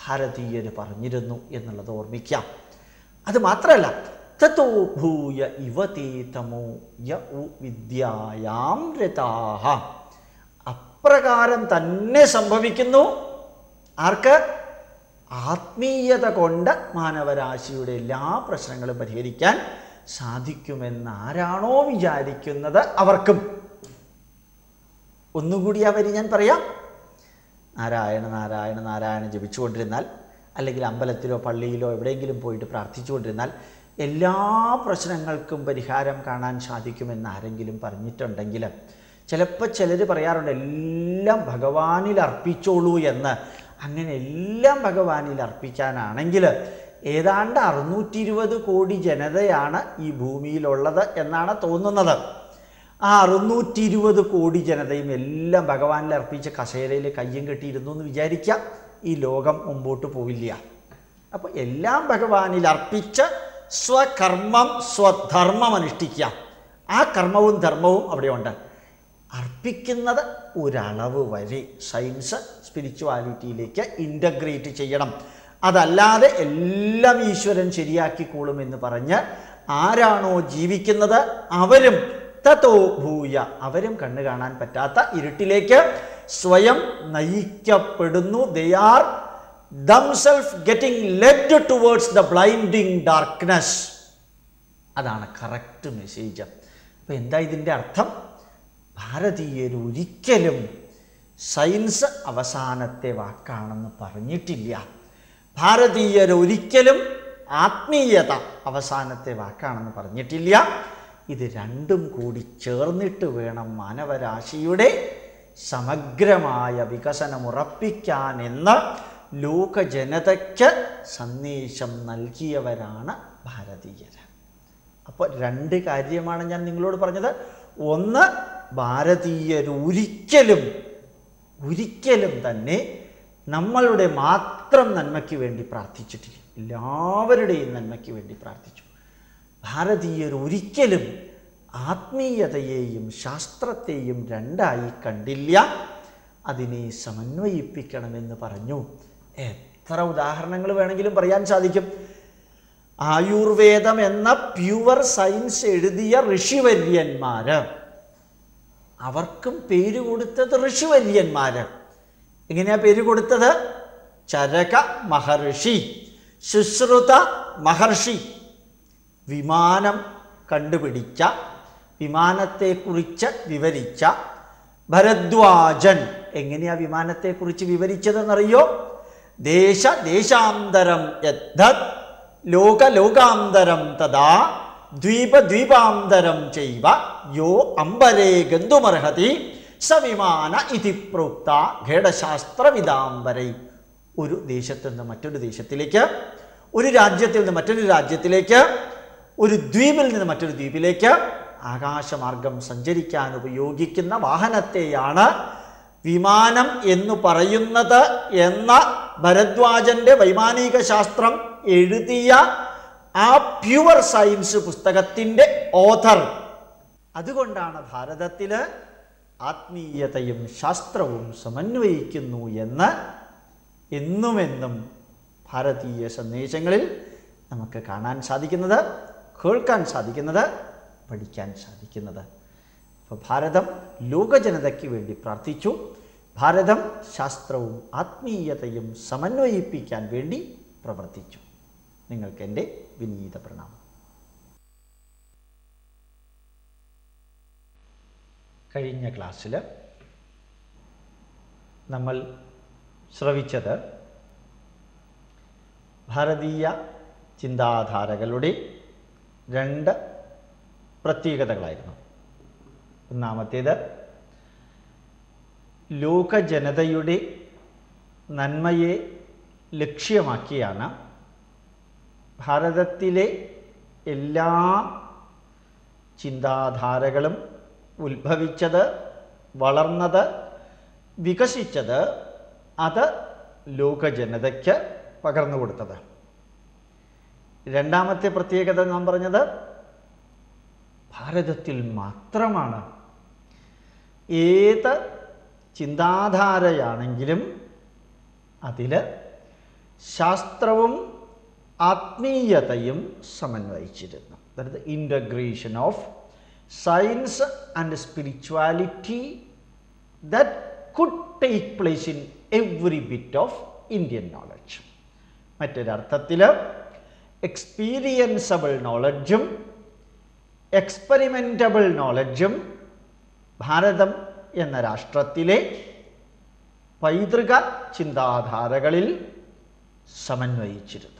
ഭാരതീയർ പറഞ്ഞിരുന്നു എന്നുള്ളത് ഓർമ്മിക്കാം. അത് മാത്രമല്ല തത്തോ ഭൂയ ഇവതീതമോ യ ഉ വിദ്യായാം രതാഹ അപ്രകാരം തന്നെ സംഭവിക്കുന്നു. ആർക്ക്? ആത്മീയത കൊണ്ട് മാനവരാശിയുടെ എല്ലാ പ്രശ്നങ്ങളും പരിഹരിക്കാൻ സാധിക്കുമെന്നാരാണോ വിചാരിക്കുന്നത് അവർക്കും. ഒന്നുകൂടി ആ വരി ഞാൻ പറയാം. നാരായണ നാരായണ നാരായണ ജപിച്ചുകൊണ്ടിരുന്നാൽ അല്ലെങ്കിൽ അമ്പലത്തിലോ പള്ളിയിലോ എവിടെയെങ്കിലും പോയിട്ട് പ്രാർത്ഥിച്ചുകൊണ്ടിരുന്നാൽ എല്ലാ പ്രശ്നങ്ങൾക്കും പരിഹാരം കാണാൻ സാധിക്കുമെന്ന് ആരെങ്കിലും പറഞ്ഞിട്ടുണ്ടെങ്കിൽ ചിലപ്പോൾ ചിലർ പറയാറുണ്ട് എല്ലാം ഭഗവാനിൽ അർപ്പിച്ചോളൂ എന്ന്. അങ്ങനെ എല്ലാം ഭഗവാനിൽ അർപ്പിക്കാനാണെങ്കിൽ ഏതാണ്ട് അറുന്നൂറ്റി ഇരുപത് കോടി ജനതയാണ് ഈ ഭൂമിയിലുള്ളത് എന്നാണ് തോന്നുന്നത്. ആ അറുന്നൂറ്റി ഇരുപത് കോടി ജനതയും എല്ലാം ഭഗവാനിൽ അർപ്പിച്ച കസേരയിൽ കയ്യും കെട്ടിയിരുന്നു എന്ന് വിചാരിക്കാം ഈ ലോകം മുമ്പോട്ട് പോവില്ല. അപ്പോൾ എല്ലാം ഭഗവാനിൽ അർപ്പിച്ച് സ്വകർമ്മം സ്വധർമ്മം അനുഷ്ഠിക്കുക ആ കർമ്മവും ധർമ്മവും അവിടെയുണ്ട്. അർപ്പിക്കുന്നത് ഒരളവ് വരെ സയൻസ് സ്പിരിച്വാലിറ്റിയിലേക്ക് ഇന്റഗ്രേറ്റ് ചെയ്യണം. അതല്ലാതെ എല്ലാം ഈശ്വരൻ ശരിയാക്കിക്കോളും എന്ന് പറഞ്ഞ് ആരാണോ ജീവിക്കുന്നത്? അവരും തത്തോ ഭൂയ. അവരും കണ്ണു കാണാൻ പറ്റാത്ത ഇരുട്ടിലേക്ക് സ്വയം നയിക്കപ്പെടുന്നു. They are themselves getting led towards the blinding darkness അതാണ് കറക്റ്റ് മെസ്സേജ് അപ്പോൾ എന്താ ഇതിന്റെ അർത്ഥം? ഭാരതീയർ ഒരിക്കലും സയൻസ് അവസാനത്തെ വാക്കാണെന്ന് പറഞ്ഞിട്ടില്ല. ഭാരതീയർ ഒരിക്കലും ആത്മീയത അവസാനത്തെ വാക്കാണെന്ന് പറഞ്ഞിട്ടില്ല. ഇത് രണ്ടും കൂടി ചേർന്നിട്ട് വേണം മാനവരാശിയുടെ സമഗ്രമായ വികസനം ഉറപ്പിക്കാനെന്ന് ലോക ജനതയ്ക്ക് സന്ദേശം നൽകിയവരാണ് ഭാരതീയർ അപ്പോൾ രണ്ട് കാര്യമാണ് ഞാൻ നിങ്ങളോട് പറഞ്ഞത്. ഒന്ന് ഭാരതീയർ ഒരിക്കലും തന്നെ നമ്മളുടെ മാത്രം നന്മയ്ക്ക് വേണ്ടി പ്രാർത്ഥിച്ചിട്ടില്ല. എല്ലാവരുടെയും നന്മയ്ക്ക് വേണ്ടി പ്രാർത്ഥിച്ചു. ഭാരതീയർ ഒരിക്കലും ആത്മീയതയെയും ശാസ്ത്രത്തെയും രണ്ടായി കണ്ടില്ല. അതിനെ സമന്വയിപ്പിക്കണമെന്ന് പറഞ്ഞു. എത്ര ഉദാഹരണങ്ങൾ വേണമെങ്കിലും പറയാൻ സാധിക്കും. ആയുർവേദം എന്ന പ്യുവർ സയൻസ് എഴുതിയ ഋഷിവര്യന്മാര് അവർക്കും പേര് കൊടുത്തത് ഋഷിവര്യന്മാർ എങ്ങനെയാ പേര് കൊടുത്തത്? ചരക മഹർഷി ശുശ്രുത മഹർഷി. വിമാനം കണ്ടുപിടിച്ച വിമാനത്തെക്കുറിച്ച് വിവരിച്ച ഭരദ്വാജൻ. എങ്ങനെയാ വിമാനത്തെക്കുറിച്ച് വിവരിച്ചതെന്നറിയോ? ദേശ ദേശാന്തരം യദ്ധത് ലോക ലോകാന്തരം തഥാ ദ്വീപ ദ്വീപാന്തരം ചെയ്വ യോ അംബരേ ഗന്തുമർഹതി സവിമാന ഇതി പ്രോക്ത ഖേടശാസ്ത്രവിദാംബരൈ ഒരു ദേശത്ത് നിന്ന് മറ്റൊരു ദേശത്തിലേക്ക് ഒരു രാജ്യത്തിൽ നിന്ന് മറ്റൊരു രാജ്യത്തിലേക്ക് ഒരു ദ്വീപിൽ നിന്ന് മറ്റൊരു ദ്വീപിലേക്ക് ആകാശമാർഗം സഞ്ചരിക്കാൻ ഉപയോഗിക്കുന്ന വാഹനത്തെയാണ് വിമാനം എന്ന് പറയുന്നത് എന്ന ഭരദ്വാജന്റെ വൈമാനിക ശാസ്ത്രം എഴുതിയ ആ പ്യുവർ സയൻസ് പുസ്തകത്തിന്റെ ഓഥർ. അതുകൊണ്ടാണ് ഭാരതത്തിൽ ആത്മീയതയും ശാസ്ത്രവും സമന്വയിക്കുന്നു എന്ന് എന്നുമെന്നും ഭാരതീയ സന്ദേശങ്ങളിൽ നമുക്ക് കാണാൻ സാധിക്കുന്നത് കേൾക്കാൻ സാധിക്കുന്നത് പഠിക്കാൻ സാധിക്കുന്നത്. അപ്പോൾ ഭാരതം ലോകജനതയ്ക്ക് വേണ്ടി പ്രാർത്ഥിച്ചു. ഭാരതം ശാസ്ത്രവും ആത്മീയതയും സമന്വയിപ്പിക്കാൻ വേണ്ടി പ്രവർത്തിച്ചു. നിങ്ങൾക്ക് എന്റെ വിനീത പ്രണാമം. കഴിഞ്ഞ ക്ലാസ്സിൽ നമ്മൾ ശ്രവിച്ചത് ഭാരതീയ ചിന്താധാരകളുടെ രണ്ട് പ്രത്യേകതകളായിരുന്നു. ഒന്നാമത്തേത് ലോകജനതയുടെ നന്മയെ ലക്ഷ്യമാക്കിയാണ് ഭാരതത്തിലെ എല്ലാ ചിന്താധാരകളും ഉത്ഭവിച്ചത് വളർന്നത് വികസിച്ചത് അത് ലോകജനതയ്ക്ക് പകർന്നു കൊടുത്തത്. രണ്ടാമത്തെ പ്രത്യേകത നാം പറഞ്ഞത് ഭാരതത്തിൽ മാത്രമാണ്. ഏത് ചിന്താധാരയാണെങ്കിലും അതിൽ ശാസ്ത്രവും ആത്മീയതയും സമന്വയിച്ചിരുന്നു. അതായത് integration of science and spirituality that could take place in every bit of Indian knowledge മറ്റൊരർത്ഥത്തിൽ എക്സ്പീരിയൻസബിൾ നോളജും എക്സ്പെരിമെന്റബിൾ നോളജും ഭാരതം എന്ന രാഷ്ട്രത്തിലെ പൈതൃക ചിന്താധാരകളിൽ സമന്വയിച്ചിരുന്നു.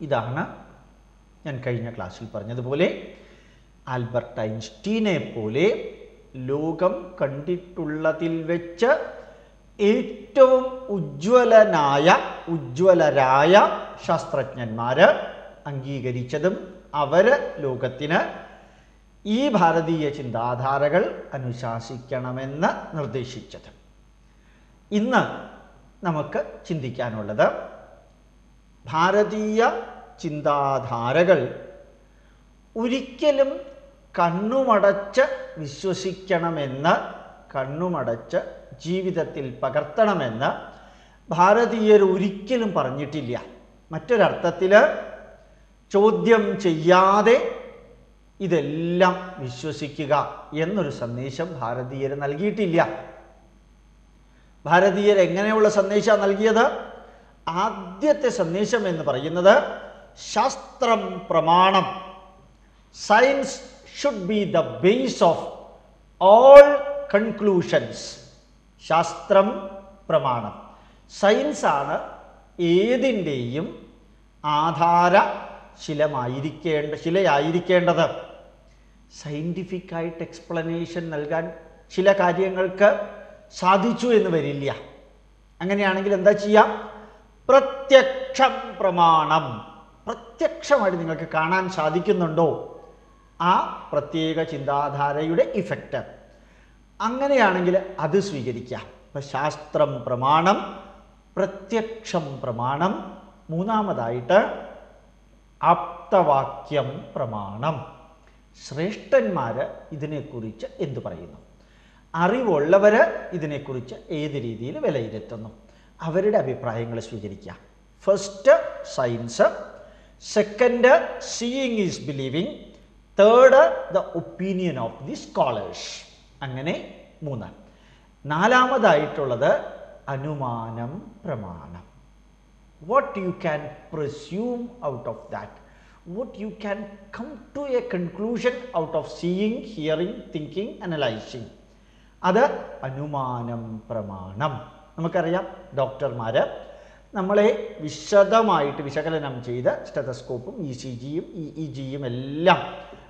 ഇതാണ് ഞാൻ കഴിഞ്ഞ ക്ലാസ്സിൽ പറഞ്ഞതുപോലെ ആൽബർട്ട് ഐൻസ്റ്റീനെ പോലെ ലോകം കണ്ടിട്ടുള്ളതിൽ വെച്ച് ഏറ്റവും ഉജ്ജ്വലനായ ഉജ്ജ്വലരായ ശാസ്ത്രജ്ഞന്മാർ അംഗീകരിച്ചതും അവർ ലോകത്തിന് ഈ ഭാരതീയ ചിന്താധാരകൾ അനുശാസിക്കണമെന്ന് നിർദ്ദേശിച്ചത്. ഇന്ന് നമുക്ക് ചിന്തിക്കാനുള്ളത് ഭാരതീയ ചിന്താധാരകൾ ഒരിക്കലും കണ്ണുമടച്ച് വിശ്വസിക്കണമെന്ന് കണ്ണുമടച്ച് ജീവിതത്തിൽ പകർത്തണമെന്ന് ഭാരതീയർ ഒരിക്കലും പറഞ്ഞിട്ടില്ല. മറ്റൊരർത്ഥത്തിൽ ചോദ്യം ചെയ്യാതെ ഇതെല്ലാം വിശ്വസിക്കുക എന്നൊരു സന്ദേശം ഭാരതീയർ നൽകിയിട്ടില്ല. ഭാരതീയർ എങ്ങനെയുള്ള സന്ദേശമാണ് നൽകിയത്? ആദ്യത്തെ സന്ദേശം എന്ന് പറയുന്നത് ശാസ്ത്രം പ്രമാണം. Science should be the base of all conclusions ശാസ്ത്രം പ്രമാണം. സയൻസാണ് ഏതിന്റെയും ആധാര ശിലമായിരിക്കേണ്ട ശിലയായിരിക്കേണ്ടത് സയന്റിഫിക്കായിട്ട് എക്സ്പ്ലനേഷൻ നൽകാൻ ചില കാര്യങ്ങൾക്ക് സാധിച്ചു എന്ന് വരില്ല. അങ്ങനെയാണെങ്കിൽ എന്താ ചെയ്യാം? പ്രത്യക്ഷം പ്രമാണം. പ്രത്യക്ഷമായിട്ട് നിങ്ങൾക്ക് കാണാൻ സാധിക്കുന്നുണ്ടോ? ആ പ്രത്യേക ചിന്താധാരയുടെ ഇഫക്റ്റ് അങ്ങനെയാണെങ്കിൽ അത് സ്വീകരിക്കാം. ഇപ്പം ശാസ്ത്രം പ്രമാണം പ്രത്യക്ഷം പ്രമാണം മൂന്നാമതായിട്ട് ആപ്തവാക്യം പ്രമാണം. ശ്രേഷ്ഠന്മാർ ഇതിനെക്കുറിച്ച് എന്തു പറയുന്നു? അറിവുള്ളവർ ഇതിനെക്കുറിച്ച് ഏത് രീതിയിൽ വിലയിരുത്തുന്നു? അവരുടെ അഭിപ്രായങ്ങൾ സ്വീകരിക്കുക. First science second seeing is believing third the opinion of the scholars അങ്ങനെ മൂന്ന്. നാലാമതായിട്ടുള്ളത് അനുമാനം പ്രമാണം. What you can presume out of that what you can come to a conclusion out of seeing hearing thinking, analysing അത് അനുമാനം പ്രമാണം. നമുക്കറിയാം ഡോക്ടർമാർ നമ്മളെ വിശദമായിട്ട് വിശകലനം ചെയ്ത് സ്റ്റെതസ്കോപ്പും ഇ സി ജിയും ഇ ഇ ജിയും എല്ലാം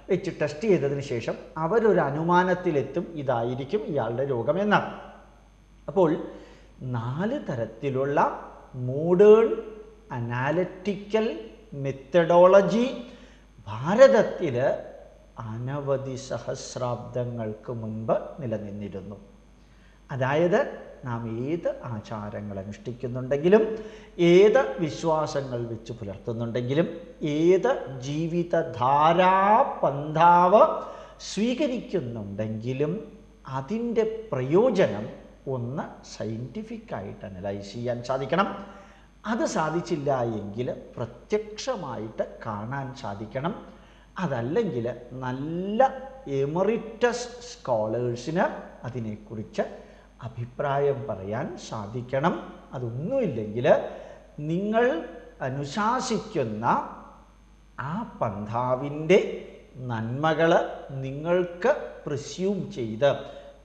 വെച്ച് ടെസ്റ്റ് ചെയ്തതിന് ശേഷം അവരൊരു അനുമാനത്തിലെത്തും ഇതായിരിക്കും ഇയാളുടെ രോഗമെന്നാണ് അപ്പോൾ നാല് തരത്തിലുള്ള മോഡേൺ അനാലിറ്റിക്കൽ മെത്തഡോളജി ഭാരതത്തിൽ അനവധി സഹസ്രാബ്ദങ്ങൾക്ക് മുൻപ് നിലനിന്നിരുന്നു. അതായത് നാം ഏത് ആചാരങ്ങൾ അനുഷ്ഠിക്കുന്നുണ്ടെങ്കിലും ഏത് വിശ്വാസങ്ങൾ വെച്ച് പുലർത്തുന്നുണ്ടെങ്കിലും ഏത് ജീവിതധാരാ പന്ഥാവ് സ്വീകരിക്കുന്നുണ്ടെങ്കിലും അതിന്റെ പ്രയോജനം ഒന്ന് സയന്റിഫിക്കായിട്ട് അനലൈസ് ചെയ്യാൻ സാധിക്കണം. അത് സാധിച്ചില്ല എങ്കിൽ പ്രത്യക്ഷമായിട്ട് കാണാൻ സാധിക്കണം. അതല്ലെങ്കിൽ നല്ല എമറിറ്റസ് സ്കോളേഴ്സിന് അതിനെക്കുറിച്ച് അഭിപ്രായം പറയാൻ സാധിക്കണം. അതൊന്നുമില്ലെങ്കിൽ നിങ്ങൾ അനുശാസിക്കുന്ന ആ പന്ഥാവിന്റെ നന്മകൾ നിങ്ങൾക്ക് പ്രിസ്യൂം ചെയ്ത്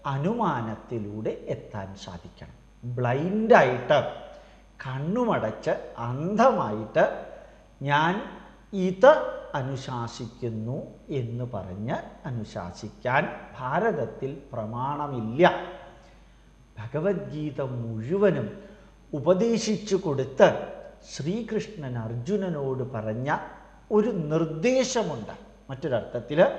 അനുമാനത്തിലൂടെ എത്താൻ സാധിക്കണം. ബ്ലൈൻഡായിട്ട് കണ്ണുമടച്ച് അന്ധമായിട്ട് ഞാൻ ഇത് അനുശാസിക്കുന്നു എന്ന് പറഞ്ഞ് അനുശാസിക്കാൻ ഭാരതത്തിൽ പ്രമാണമില്ല. ഭഗവത്ഗീത മുഴുവനും ഉപദേശിച്ചു കൊടുത്ത് ശ്രീകൃഷ്ണൻ അർജുനനോട് പറഞ്ഞ ഒരു നിർദ്ദേശമുണ്ട്. മറ്റൊരർത്ഥത്തിൽ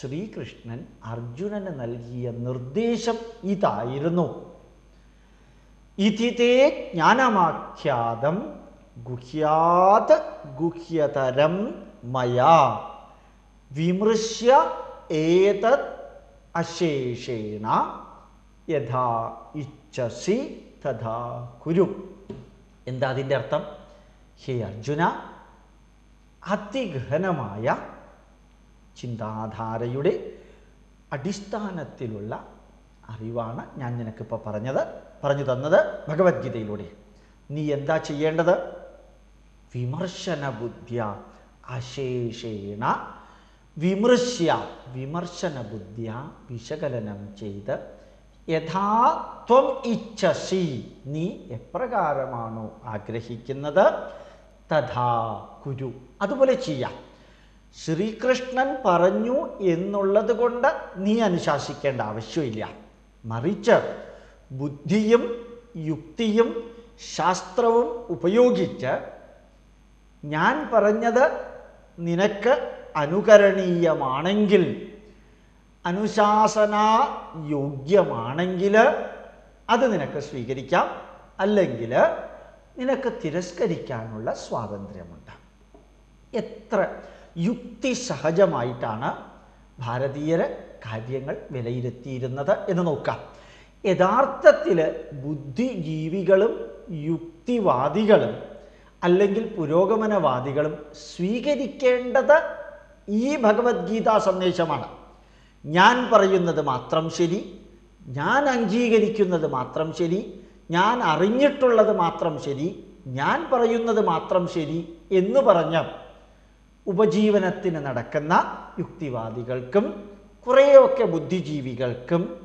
ശ്രീകൃഷ്ണൻ അർജുനന് നൽകിയ നിർദ്ദേശം ഇതായിരുന്നു. ഇതിതേ ജ്ഞാനമാഖ്യാതം ഗുഹ്യാത് ഗുഹ്യതരം മയാ. വിമൃശ്യ ഏതത് അശേഷേണ യഥാ ഇച്ഛസി തഥാ കുരു. എന്താ അതിന്റെ അർത്ഥം? ഹേ അർജുന അതിഗഹനമായ ചിന്താധാരയുടെ അടിസ്ഥാനത്തിലുള്ള അറിവാണ് ഞാൻ നിനക്കിപ്പോൾ പറഞ്ഞത് പറഞ്ഞു തന്നത് ഭഗവത്ഗീതയിലൂടെ. നീ എന്താ ചെയ്യേണ്ടത്? വിമർശന ബുദ്ധിയ അശേഷേണ വിമർശ്യ വിമർശന ബുദ്ധിയ വിശകലനം ചെയ്ത് യഥാത്വം ഇച്ഛസി. നീ എപ്രകാരമാണോ ആഗ്രഹിക്കുന്നത്? തഥാ കുരു. അതുപോലെ ചെയ്യാം. ശ്രീകൃഷ്ണൻ പറഞ്ഞു എന്നുള്ളത് കൊണ്ട് നീ അനുശാസിക്കേണ്ട ആവശ്യമില്ല. മറിച്ച് ബുദ്ധിയും യുക്തിയും ശാസ്ത്രവും ഉപയോഗിച്ച് ഞാൻ പറഞ്ഞത് നിനക്ക് അനുകരണീയമാണെങ്കിൽ അനുശാസനാ യോഗ്യമാണെങ്കിൽ അത് നിനക്ക് സ്വീകരിക്കാം. അല്ലെങ്കിൽ നിനക്ക് തിരസ്കരിക്കാനുള്ള സ്വാതന്ത്ര്യമുണ്ട്. എത്ര യുക്തിസഹജമായിട്ടാണ് ഭാരതീയര് കാര്യങ്ങൾ വിലയിരുത്തിയിരുന്നത് എന്ന് നോക്കാം. യഥാർത്ഥത്തിൽ ബുദ്ധിജീവികളും യുക്തിവാദികളും അല്ലെങ്കിൽ പുരോഗമനവാദികളും സ്വീകരിക്കേണ്ടത് ഈ ഭഗവത്ഗീതാ സന്ദേശമാണ്. ഞാൻ പറയുന്നത് മാത്രം ശരി ഞാൻ അംഗീകരിക്കുന്നത് മാത്രം ശരി ഞാൻ അറിഞ്ഞിട്ടുള്ളത് മാത്രം ശരി ഞാൻ പറയുന്നത് മാത്രം ശരി എന്ന് പറഞ്ഞ ഉപജീവനത്തിന് നടക്കുന്ന യുക്തിവാദികൾക്കും കുറേയൊക്കെ ബുദ്ധിജീവികൾക്കും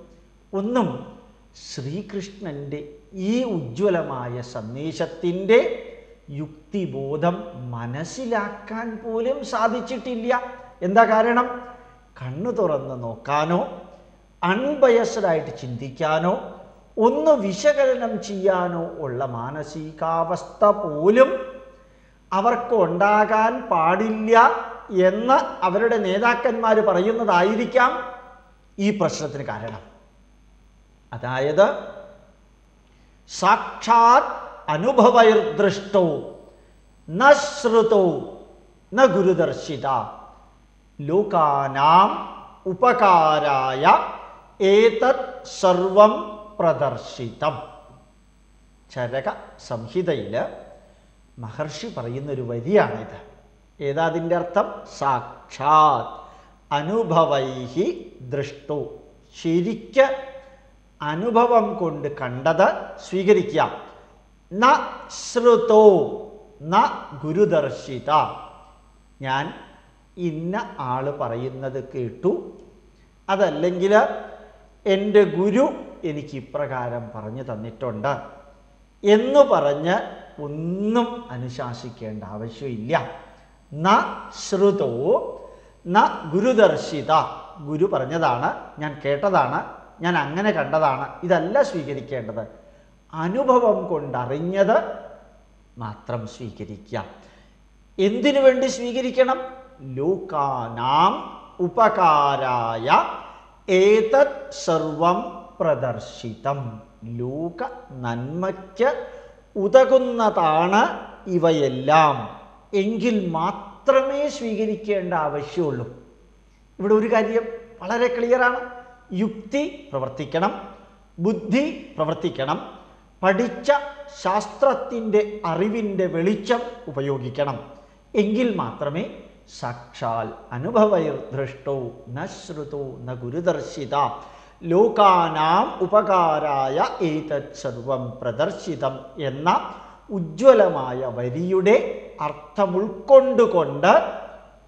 ഒന്നും ശ്രീകൃഷ്ണന്റെ ഈ ഉജ്ജ്വലമായ സന്ദേശത്തിന്റെ യുക്തിബോധം മനസ്സിലാക്കാൻ പോലും സാധിച്ചിട്ടില്ല. എന്താ കാരണം? കണ്ണു തുറന്ന് നോക്കാനോ അൺബയസ്ഡായിട്ട് ചിന്തിക്കാനോ ഒന്ന് വിശകലനം ചെയ്യാനോ ഉള്ള മാനസികാവസ്ഥ പോലും അവർക്ക് ഉണ്ടാകാൻ പാടില്ല എന്ന് അവരുടെ നേതാക്കന്മാർ പറയുന്നതായിരിക്കാം ഈ പ്രശ്നത്തിന് കാരണം. അതായത് സാക്ഷാത് അനുഭവൈർദൃഷ്ടോ നശ്രുതോ ശ്രുതോ ന ഗുരുദർശിത. ലോകാനാം ഉപകാരായ ഏതത് സർവം പ്രദർശിതം ചരക സംഹിതയിൽ മഹർഷി പറയുന്നൊരു വരിയാണിത്. ഏതാ അതിന്റെ അർത്ഥം? സാക്ഷാത് അനുഭവൈഹി ദൃഷ്ടു. ശരിക്ക് അനുഭവം കൊണ്ട് കണ്ടത് സ്വീകരിക്കാം ന ശ്രുതോ ന ഗുരുദർശിത. ഞാൻ ഇന്ന ആൾ പറയുന്നത് കേട്ടു. അതല്ലെങ്കിൽ എന്റെ ഗുരു എനിക്ക് ഇപ്രകാരം പറഞ്ഞു തന്നിട്ടുണ്ട്. എന്ന് പറഞ്ഞ് ഒന്നും അനുശാസിക്കേണ്ട ആവശ്യമില്ല. ന ശ്രുതോ ന ഗുരുദർശിത. ഗുരു പറഞ്ഞതാണ് ഞാൻ കേട്ടതാണ് ഞാൻ അങ്ങനെ കണ്ടതാണ് ഇതല്ല സ്വീകരിക്കേണ്ടത്. അനുഭവം കൊണ്ടറിഞ്ഞത് മാത്രം സ്വീകരിക്കാം എന്തിനു വേണ്ടി സ്വീകരിക്കണം? ലോകാനാം ഉപകാരായ ഏതത് സർവം പ്രദർശിതം. ലോക നന്മയ്ക്ക് ഉതകുന്നതാണ് ഇവയെല്ലാം. എങ്കിൽ മാത്രമേ സ്വീകരിക്കേണ്ട ആവശ്യമുള്ളൂ. ഇവിടെ ഒരു കാര്യം വളരെ ക്ലിയറാണ്. യുക്തി പ്രവർത്തിക്കണം ബുദ്ധി പ്രവർത്തിക്കണം പഠിച്ച ശാസ്ത്രത്തിന്റെ അറിവിന്റെ വെളിച്ചം ഉപയോഗിക്കണം. എങ്കിൽ മാത്രമേ സാക്ഷാൽ അനുഭവൈർ ദൃഷ്ടോ ന ന ഗുരുദർശിത. ലോകാനാം ഉപകാരായ ഏതത് സർവം പ്രദർശിതം എന്ന ഉജ്ജ്വലമായ വരിയുടെ അർത്ഥം ഉൾക്കൊണ്ടുകൊണ്ട്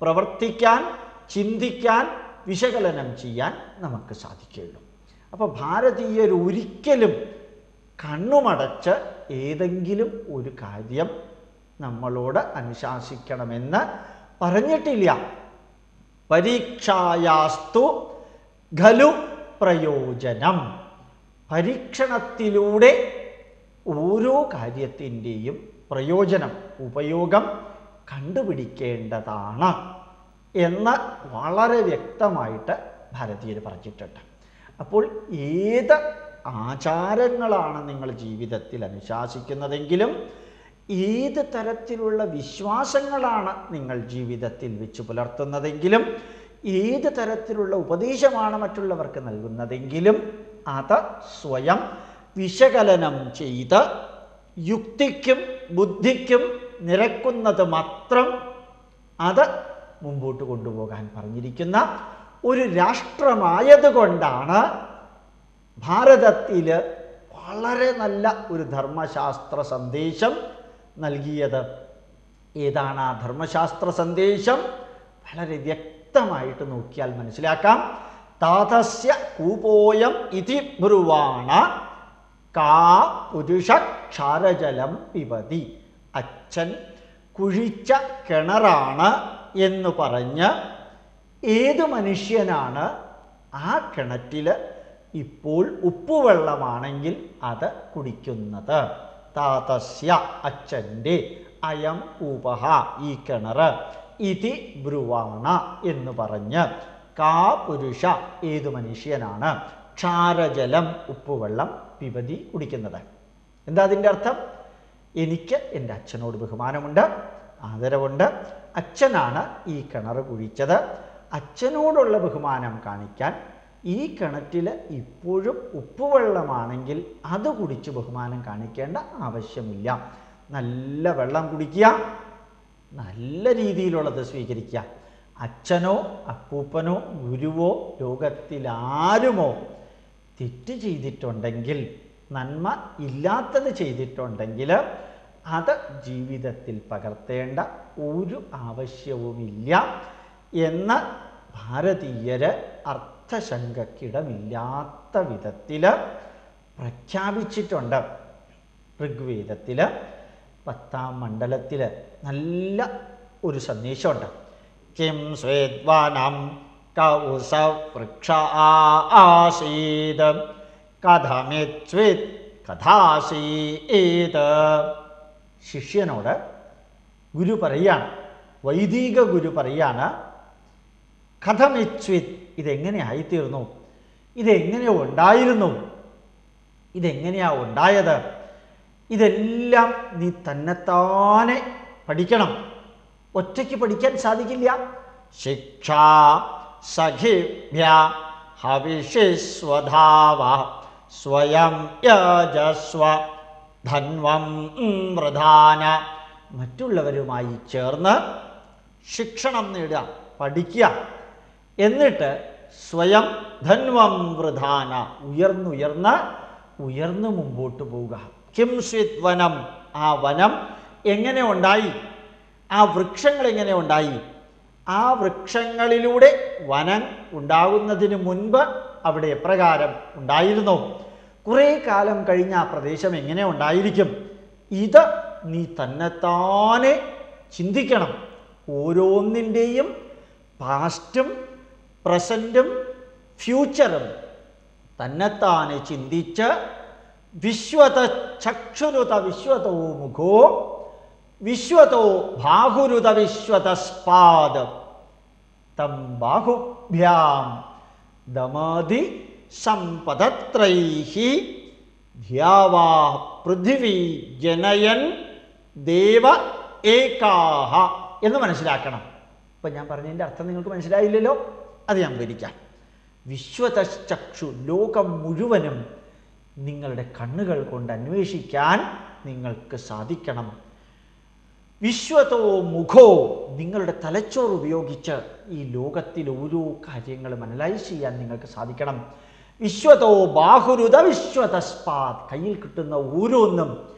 പ്രവർത്തിക്കാൻ ചിന്തിക്കാൻ വിശകലനം ചെയ്യാൻ നമുക്ക് സാധിക്കുകയുള്ളൂ. അപ്പോൾ ഭാരതീയർ ഒരിക്കലും കണ്ണുമടച്ച് ഏതെങ്കിലും ഒരു കാര്യം നമ്മളോട് അനുശാസിക്കണമെന്ന് പറഞ്ഞിട്ടില്ല. പരീക്ഷായാസ്തു ഖലു പ്രയോജനം. പരീക്ഷണത്തിലൂടെ ഓരോ കാര്യത്തിന്റെയും പ്രയോജനം ഉപയോഗം കണ്ടുപിടിക്കേണ്ടതാണ് എന്ന് വളരെ വ്യക്തമായിട്ട് ഭാരതീയർ പറഞ്ഞിട്ടുണ്ട്. അപ്പോൾ ഏത് ആചാരങ്ങളാണ് നിങ്ങൾ ജീവിതത്തിൽ അനുശാസിക്കുന്നതെങ്കിലും ഏത് തരത്തിലുള്ള വിശ്വാസങ്ങളാണ് നിങ്ങൾ ജീവിതത്തിൽ വെച്ച് പുലർത്തുന്നതെങ്കിലും ഏത് തരത്തിലുള്ള ഉപദേശമാണ് മറ്റുള്ളവർക്ക് നൽകുന്നതെങ്കിലും അത് സ്വയം വിശകലനം ചെയ്ത് യുക്തിക്കും ബുദ്ധിക്കും നിരക്കുന്നത് മാത്രം അത് മുമ്പോട്ട് കൊണ്ടുപോകാൻ പറഞ്ഞിരിക്കുന്ന ഒരു രാഷ്ട്രമായതുകൊണ്ടാണ് ഭാരതത്തിൽ വളരെ നല്ല ഒരു ധർമ്മശാസ്ത്ര സന്ദേശം നൽകിയത്. ഏതാണ് ആ ധർമ്മശാസ്ത്ര സന്ദേശം? വളരെ വ്യക്തമായിട്ട് നോക്കിയാൽ മനസ്സിലാക്കാം. താതസ്യ കൂപോയം ഇതി ബ്രുവാണ കാ പുരുഷ ക്ഷാരജലം അച്ഛൻ കുഴിച്ച കിണറാണ് എന്ന് പറഞ്ഞ് ഏത് മനുഷ്യനാണ് ആ കിണറ്റിൽ ഇപ്പോൾ ഉപ്പുവെള്ളമാണെങ്കിൽ അത് കുടിക്കുന്നത്? താതസ്യ അച്ഛന്റെ അയം ഉപഹ ഈ കിണർ ഇതി ബ്രുവാണ എന്ന് പറഞ്ഞ് കാ പുരുഷ ഏതു മനുഷ്യനാണ്? ക്ഷാരജലം ഉപ്പുവെള്ളം പിപതി കുടിക്കുന്നത്. എന്താ അതിന്റെ അർത്ഥം? എനിക്ക് എന്റെ അച്ഛനോട് ബഹുമാനമുണ്ട് ആദരവുണ്ട്. അച്ഛനാണ് ഈ കിണർ കുഴിച്ചത്. അച്ഛനോടുള്ള ബഹുമാനം കാണിക്കാൻ ഈ കിണറ്റിൽ ഇപ്പോഴും ഉപ്പുവെള്ളമാണെങ്കിൽ അത് കുടിച്ച് ബഹുമാനം കാണിക്കേണ്ട ആവശ്യമില്ല. നല്ല വെള്ളം കുടിക്കുക നല്ല രീതിയിലുള്ളത് സ്വീകരിക്കുക. അച്ഛനോ അപ്പൂപ്പനോ ഗുരുവോ ലോകത്തിലാരുമോ തെറ്റ് ചെയ്തിട്ടുണ്ടെങ്കിൽ നന്മ ഇല്ലാത്തത് ചെയ്തിട്ടുണ്ടെങ്കിൽ അത് ജീവിതത്തിൽ പകർത്തേണ്ട ഒരു ആവശ്യവുമില്ല എന്ന് ഭാരതീയര് അർത്ഥശങ്കക്കിടമില്ലാത്ത വിധത്തിൽ പ്രഖ്യാപിച്ചിട്ടുണ്ട്. ഋഗ്വേദത്തിൽ പത്താം മണ്ഡലത്തിൽ നല്ല ഒരു സന്ദേശമുണ്ട്. കിം സ്വേദ്വാനം കൗസ വൃക്ഷ ആസീത് കഥമിത്വിത് കഥാസീത്. ശിഷ്യനോട് ഗുരു പറയാണ് വൈദിക ഗുരു പറയാണ് കഥമിച്വിത് ഇതെങ്ങനെ ആയിത്തീർന്നു ഇതെങ്ങനെ ഉണ്ടായിരുന്നു. ഇതെങ്ങനെയാ ഉണ്ടായത്? ഇതെല്ലാം നീ തന്നെത്താനെ പഠിക്കണം. ഒറ്റയ്ക്ക് പഠിക്കാൻ സാധിക്കില്ല. ശിക്ഷ സഖിഭ്യ ഹവിഷിസ്വധാവ സ്വയം യജസ്വ ധന്വം പ്രധാന മറ്റുള്ളവരുമായി ചേർന്ന് ശിക്ഷണം നേടുക പഠിക്കുക. എന്നിട്ട് സ്വയം ധന്വം വൃധാന ഉയർന്നുയർന്ന് ഉയർന്നു മുമ്പോട്ട് പോവുക. കിം സ്വിത് വനം ആ വനം എങ്ങനെ ഉണ്ടായി? ആ വൃക്ഷങ്ങൾ എങ്ങനെ ഉണ്ടായി? ആ വൃക്ഷങ്ങളിലൂടെ വനം ഉണ്ടാകുന്നതിന് മുൻപ് അവിടെ എപ്രകാരം ഉണ്ടായിരുന്നു? കുറേ കാലം കഴിഞ്ഞ ആ പ്രദേശം എങ്ങനെ ഉണ്ടായിരിക്കും? ഇത് നീ തന്നെത്താനെ ചിന്തിക്കണം. ഓരോന്നിന്റെയും പാസ്റ്റും പ്രസന്റും ഫ്യൂച്ചറും തന്നെത്താനെ ചിന്തിച്ച് വിശ്വത ചക്ഷുരുത വിശ്വതോ മുഖോ വിശ്വതോ ബാഹുരുത വിശ്വതസ്പാദ് തം ബാഹുഭ്യാം ദമതി സമ്പദത്രൈഹി ധ്യാവാ പൃഥിവി ജനയൻ ദേവ ഏകാഹ എന്ന് മനസ്സിലാക്കണം. ഇപ്പം ഞാൻ പറഞ്ഞതിന്റെ അർത്ഥം നിങ്ങൾക്ക് മനസ്സിലായില്ലല്ലോ? അത് ഞാൻ വിവരിക്കാം. വിശ്വതശ്ചക്ഷു ലോകം മുഴുവനും നിങ്ങളുടെ കണ്ണുകൾ കൊണ്ട് അന്വേഷിക്കാൻ നിങ്ങൾക്ക് സാധിക്കണം. വിശ്വതോ മുഖോ നിങ്ങളുടെ തലച്ചോറ് ഉപയോഗിച്ച് ഈ ലോകത്തിൽ ഓരോ കാര്യങ്ങളും അനലൈസ് ചെയ്യാൻ നിങ്ങൾക്ക് സാധിക്കണം. വിശ്വതോ ബാഹുരുത വിശ്വതസ്പാത് കയ്യിൽ കിട്ടുന്ന ഓരോന്നും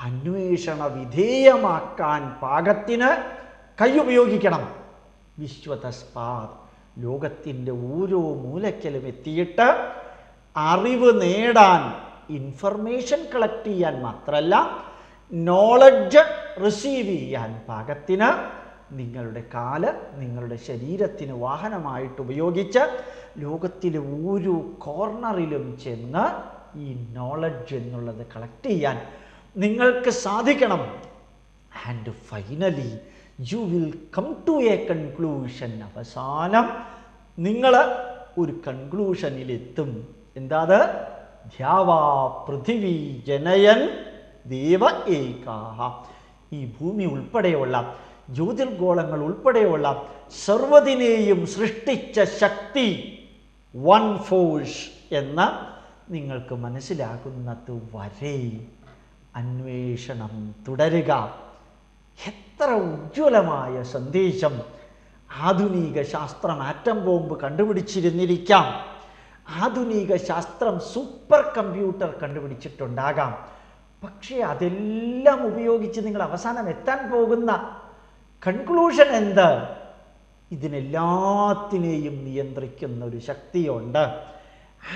അന്വേഷണ വിധേയമാക്കാൻ പാകത്തിന് കൈ ഉപയോഗിക്കണം. വിശ്വതസ്പാത് ലോകത്തിന്റെ ഓരോ മൂലക്കലും എത്തിയിട്ട് അറിവ് നേടാൻ ഇൻഫർമേഷൻ കളക്ട് ചെയ്യാൻ മാത്രമല്ല നോളജ് റിസീവ് ചെയ്യാൻ പാകത്തിന് നിങ്ങളുടെ കാൽ നിങ്ങളുടെ ശരീരത്തിന് വാഹനമായിട്ട് ഉപയോഗിച്ച് ലോകത്തിലെ ഓരോ കോർണറിലും ചെന്ന് ഈ നോളജ് എന്നുള്ളത് കളക്ട് ചെയ്യാൻ നിങ്ങൾക്ക് സാധിക്കണം. And finally you will come to a conclusion അവസാനം നിങ്ങൾ ഒരു കൺക്ലൂഷനിലെത്തും എന്താത്? ധ്യാവാ പൃഥിവി ജനയൻ ദേവ ഏകാഹ. ഈ ഭൂമി ഉൾപ്പെടെയുള്ള ജ്യോതിർഗോളങ്ങൾ ഉൾപ്പെടെയുള്ള സർവതിനെയും സൃഷ്ടിച്ച ശക്തി വൺ ഫോഴ്സ് എന്ന് നിങ്ങൾക്ക് മനസ്സിലാകുന്നത് വരെ അന്വേഷണം തുടരുക. എത്ര ഉജ്ജ്വലമായ സന്ദേശം. ആധുനിക ശാസ്ത്രം ആറ്റം ബോംബ് കണ്ടുപിടിച്ചിരുന്നിരിക്കാം. ആധുനിക ശാസ്ത്രം സൂപ്പർ കമ്പ്യൂട്ടർ കണ്ടുപിടിച്ചിട്ടുണ്ടാകാം. പക്ഷേ അതെല്ലാം ഉപയോഗിച്ച് നിങ്ങൾ അവസാനം എത്താൻ പോകുന്ന കൺക്ലൂഷൻ എന്ത്? ഇതിനെല്ലാത്തിനെയും നിയന്ത്രിക്കുന്ന ഒരു ശക്തിയുണ്ട്.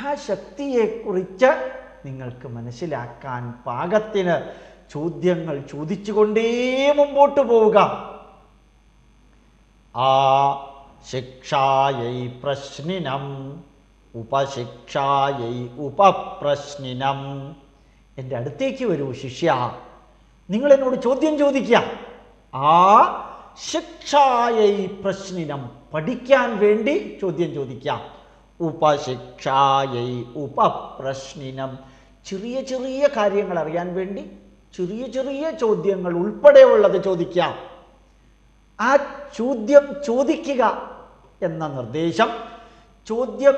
ആ ശക്തിയെക്കുറിച്ച് നിങ്ങൾക്ക് മനസ്സിലാക്കാൻ പാകത്തിന് ചോദ്യങ്ങൾ ചോദിച്ചുകൊണ്ടേ മുമ്പോട്ട് പോവുക. ആ ശിക്ഷായൈ പ്രശ്നിനം ഉപശിക്ഷായൈ ഉപപ്രശ്നിനം. എന്റെ അടുത്തേക്ക് വരൂ ശിഷ്യ. നിങ്ങൾ എന്നോട് ചോദ്യം ചോദിക്കുക ആ ശിക്ഷായൈ പ്രശ്നിനം പഠിക്കാൻ വേണ്ടി ചോദ്യം ചോദിക്കാം. ഉപശിക്ഷായൈ ഉപപ്രശ്നിനം. ചെറിയ ചെറിയ കാര്യങ്ങൾ അറിയാൻ വേണ്ടി ചെറിയ ചെറിയ ചോദ്യങ്ങൾ ഉൾപ്പെടെയുള്ളത് ചോദിക്കാം. ആ ചോദ്യം ചോദിക്കുക എന്ന നിർദ്ദേശം. ചോദ്യം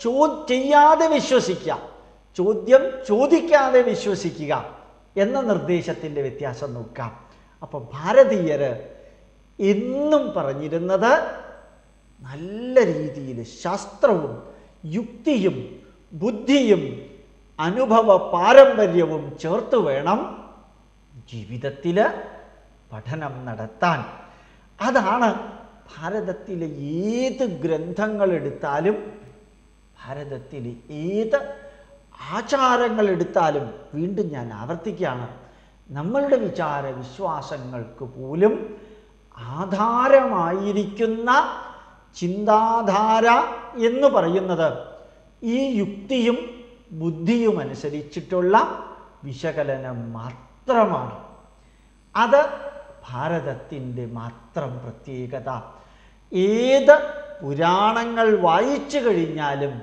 ചോ ചെയ്യാതെ വിശ്വസിക്കുക. ചോദ്യം ചോദിക്കാതെ വിശ്വസിക്കുക എന്ന നിർദ്ദേശത്തിന്റെ വ്യത്യാസം നോക്കാം. അപ്പോൾ ഭാരതീയർ എന്നും പറഞ്ഞിരുന്നത് നല്ല രീതിയിൽ ശാസ്ത്രവും യുക്തിയും ബുദ്ധിയും അനുഭവ പാരമ്പര്യവും ചേർത്ത് വേണം ജീവിതത്തിൽ പഠനം നടത്താൻ. അതാണ് ഭാരതത്തിലെ ഏത് ഗ്രന്ഥങ്ങൾ എടുത്താലും ഭാരതത്തിലെ ഏത് ആചാരങ്ങൾ എടുത്താലും വീണ്ടും ഞാൻ ആവർത്തിക്കുകയാണ്. നമ്മളുടെ വിചാര വിശ്വാസങ്ങൾക്ക് പോലും ആധാരമായിരിക്കുന്ന ചിന്താധാര എന്ന് പറയുന്നത് ഈ യുക്തിയും ബുദ്ധിയും അനുസരിച്ചിട്ടുള്ള വിശകലനം മാത്രമാണ്. അത് ഭാരതത്തിന്റെ മാത്രം പ്രത്യേകത. ഏത് പുരാണങ്ങൾ വായിച്ചു കഴിഞ്ഞാലും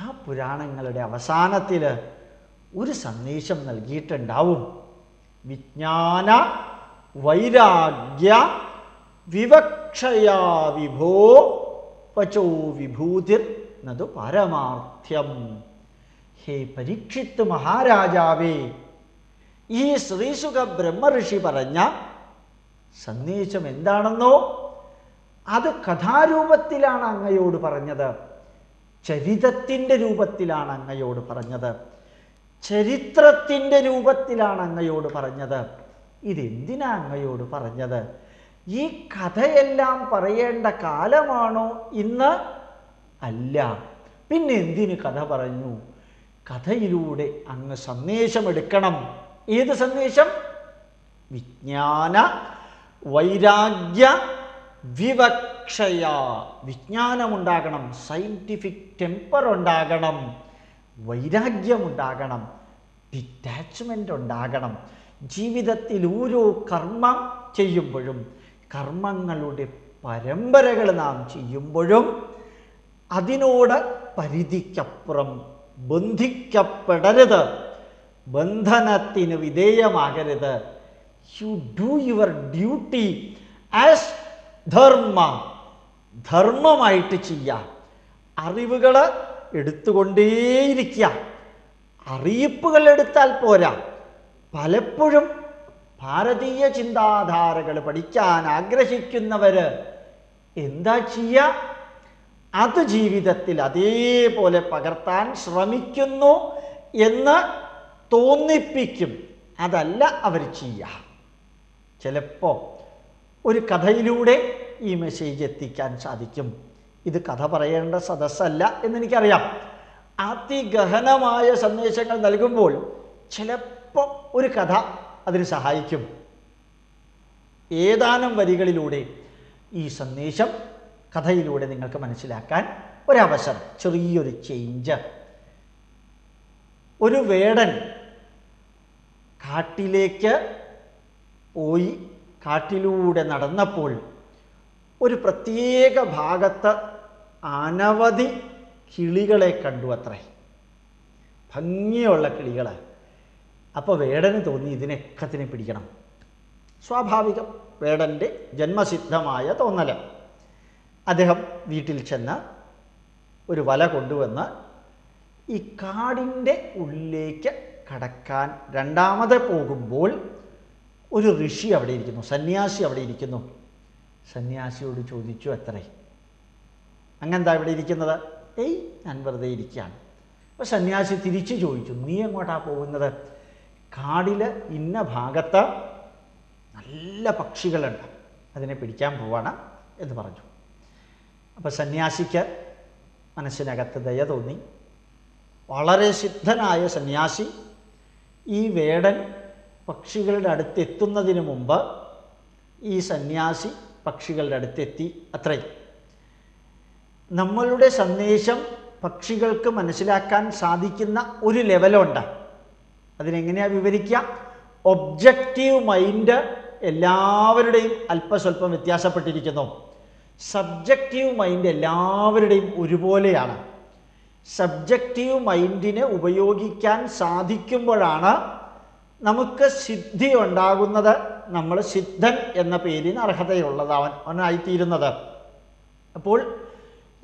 ആ പുരാണങ്ങളുടെ അവസാനത്തിൽ ഒരു സന്ദേശം നൽകിയിട്ടുണ്ടാവും. വിജ്ഞാന വൈരാഗ്യ വിവക്ഷയാ വിഭോ പചോ വിഭൂതിർ നതു പരമാർത്ഥ്യം. ഹേ പരീക്ഷിത്ത് മഹാരാജാവേ ഈ ശ്രീസുഖ ബ്രഹ്മഋഷി പറഞ്ഞ സന്ദേശം എന്താണെന്നോ അത് കഥാരൂപത്തിലാണ് അങ്ങയോട് പറഞ്ഞത്. ചരിതത്തിന്റെ രൂപത്തിലാണ് അങ്ങയോട് പറഞ്ഞത്. ചരിത്രത്തിന്റെ രൂപത്തിലാണ് അങ്ങയോട് പറഞ്ഞത്. ഇതെന്തിനാ അങ്ങയോട് പറഞ്ഞത്? ഈ കഥയെല്ലാം പറയേണ്ട കാലമാണോ? ഇന്ന് അല്ല. പിന്നെ എന്തിന് കഥ പറഞ്ഞു? കഥയിലൂടെ അങ്ങ് സന്ദേശമെടുക്കണം. ഏത് സന്ദേശം? വിജ്ഞാന വൈരാഗ്യ വിവക്ഷയ. വിജ്ഞാനമുണ്ടാകണം സയന്റിഫിക് ടെമ്പർ ഉണ്ടാകണം വൈരാഗ്യമുണ്ടാകണം ഡിറ്റാച്ച്മെന്റ് ഉണ്ടാകണം. ജീവിതത്തിൽ ഓരോ കർമ്മം ചെയ്യുമ്പോഴും കർമ്മങ്ങളുടെ പരമ്പരകൾ നാം ചെയ്യുമ്പോഴും അതിനോട് പരിധിക്കപ്പുറം ബന്ധിക്കപ്പെടരുത്. ബന്ധനത്തിന് വിധേയമാകരുത്. You do your duty as dharma. ധർമ്മമായിട്ട് ചെയ്യുക അറിവുകൾ എടുത്തുകൊണ്ടേയിരിക്കുക അറിയിപ്പുകൾ എടുത്താൽ പോരാ. പലപ്പോഴും ഭാരതീയ ചിന്താധാരകൾ പഠിക്കാൻ ആഗ്രഹിക്കുന്നവർ എന്താ ചെയ്യുക അത് ജീവിതത്തിൽ അതേപോലെ പകർത്താൻ ശ്രമിക്കുന്നു എന്ന് തോന്നിപ്പിക്കും. അതല്ല അവർ ചെയ്യുക. ചിലപ്പോൾ ഒരു കഥയിലൂടെ ഈ മെസ്സേജ് എത്തിക്കാൻ സാധിക്കും. ഇത് കഥ പറയേണ്ട സദസ്സല്ല എന്നെനിക്കറിയാം. അതിഗഹനമായ സന്ദേശങ്ങൾ നൽകുമ്പോൾ ചിലപ്പോൾ ഒരു കഥ അതിന് സഹായിക്കും. ഏതാനും വരികളിലൂടെ ഈ സന്ദേശം കഥയിലൂടെ നിങ്ങൾക്ക് മനസ്സിലാക്കാൻ ഒരവസരം ചെറിയൊരു ചേഞ്ച് ഒരു വേടൻ കാട്ടിലേക്ക് പോയി കാട്ടിലൂടെ നടന്നപ്പോൾ ഒരു പ്രത്യേക ഭാഗത്ത് അനവധി കിളികളെ കണ്ടു അത്രേ. ഭംഗിയുള്ള കിളികൾ അപ്പോൾ വേടന് തോന്നി ഇതിനെക്കത്തിനെ പിടിക്കണം. സ്വാഭാവികം വേടന്റെ ജന്മസിദ്ധമായ തോന്നൽ അദ്ദേഹം വീട്ടിൽ ചെന്ന് ഒരു വല കൊണ്ടുവന്ന് ഈ കാടിന്റെ ഉള്ളിലേക്ക് കടക്കാൻ രണ്ടാമത് പോകുമ്പോൾ ഒരു ഋഷി അവിടെ ഇരിക്കുന്നു സന്യാസി അവിടെ ഇരിക്കുന്നു. സന്യാസിയോട് ചോദിച്ചു അത്രേ. അങ്ങെന്താ ഇവിടെ ഇരിക്കുന്നത്? ഏയ് ഞാൻ വെറുതെ ഇരിക്കുകയാണ്. അപ്പോൾ സന്യാസി തിരിച്ചു ചോദിച്ചു നീ എങ്ങോട്ടാ പോകുന്നത്? കാടിൽ ഇന്ന ഭാഗത്ത് നല്ല പക്ഷികളുണ്ട്. അതിനെ പിടിക്കാൻ പോവാണ് എന്ന് പറഞ്ഞു. അപ്പോൾ സന്യാസിക്ക് മനസ്സിനകത്ത് ദയ തോന്നി. വളരെ സിദ്ധനായ സന്യാസി ഈ വേടൻ പക്ഷികളുടെ അടുത്തെത്തുന്നതിന് മുമ്പ് ഈ സന്യാസി പക്ഷികളുടെ അടുത്തെത്തി അത്രയും നമ്മളുടെ സന്ദേശം പക്ഷികൾക്ക് മനസ്സിലാക്കാൻ സാധിക്കുന്ന ഒരു ലെവലുണ്ട്. അതിനെങ്ങനെയാണ് വിവരിക്കുക? ഒബ്ജക്റ്റീവ് മൈൻഡ് എല്ലാവരുടെയും അല്പസ്വല്പം വ്യത്യാസപ്പെട്ടിരിക്കുന്നു. സബ്ജക്റ്റീവ് മൈൻഡ് എല്ലാവരുടെയും ഒരുപോലെയാണ്. സബ്ജക്റ്റീവ് മൈൻഡിനെ ഉപയോഗിക്കാൻ സാധിക്കുമ്പോഴാണ് നമുക്ക് സിദ്ധി ഉണ്ടാകുന്നത്. നമ്മൾ സിദ്ധൻ എന്ന പേരിന് അർഹതയുള്ളതാവൻ അവനായിത്തീരുന്നത്. അപ്പോൾ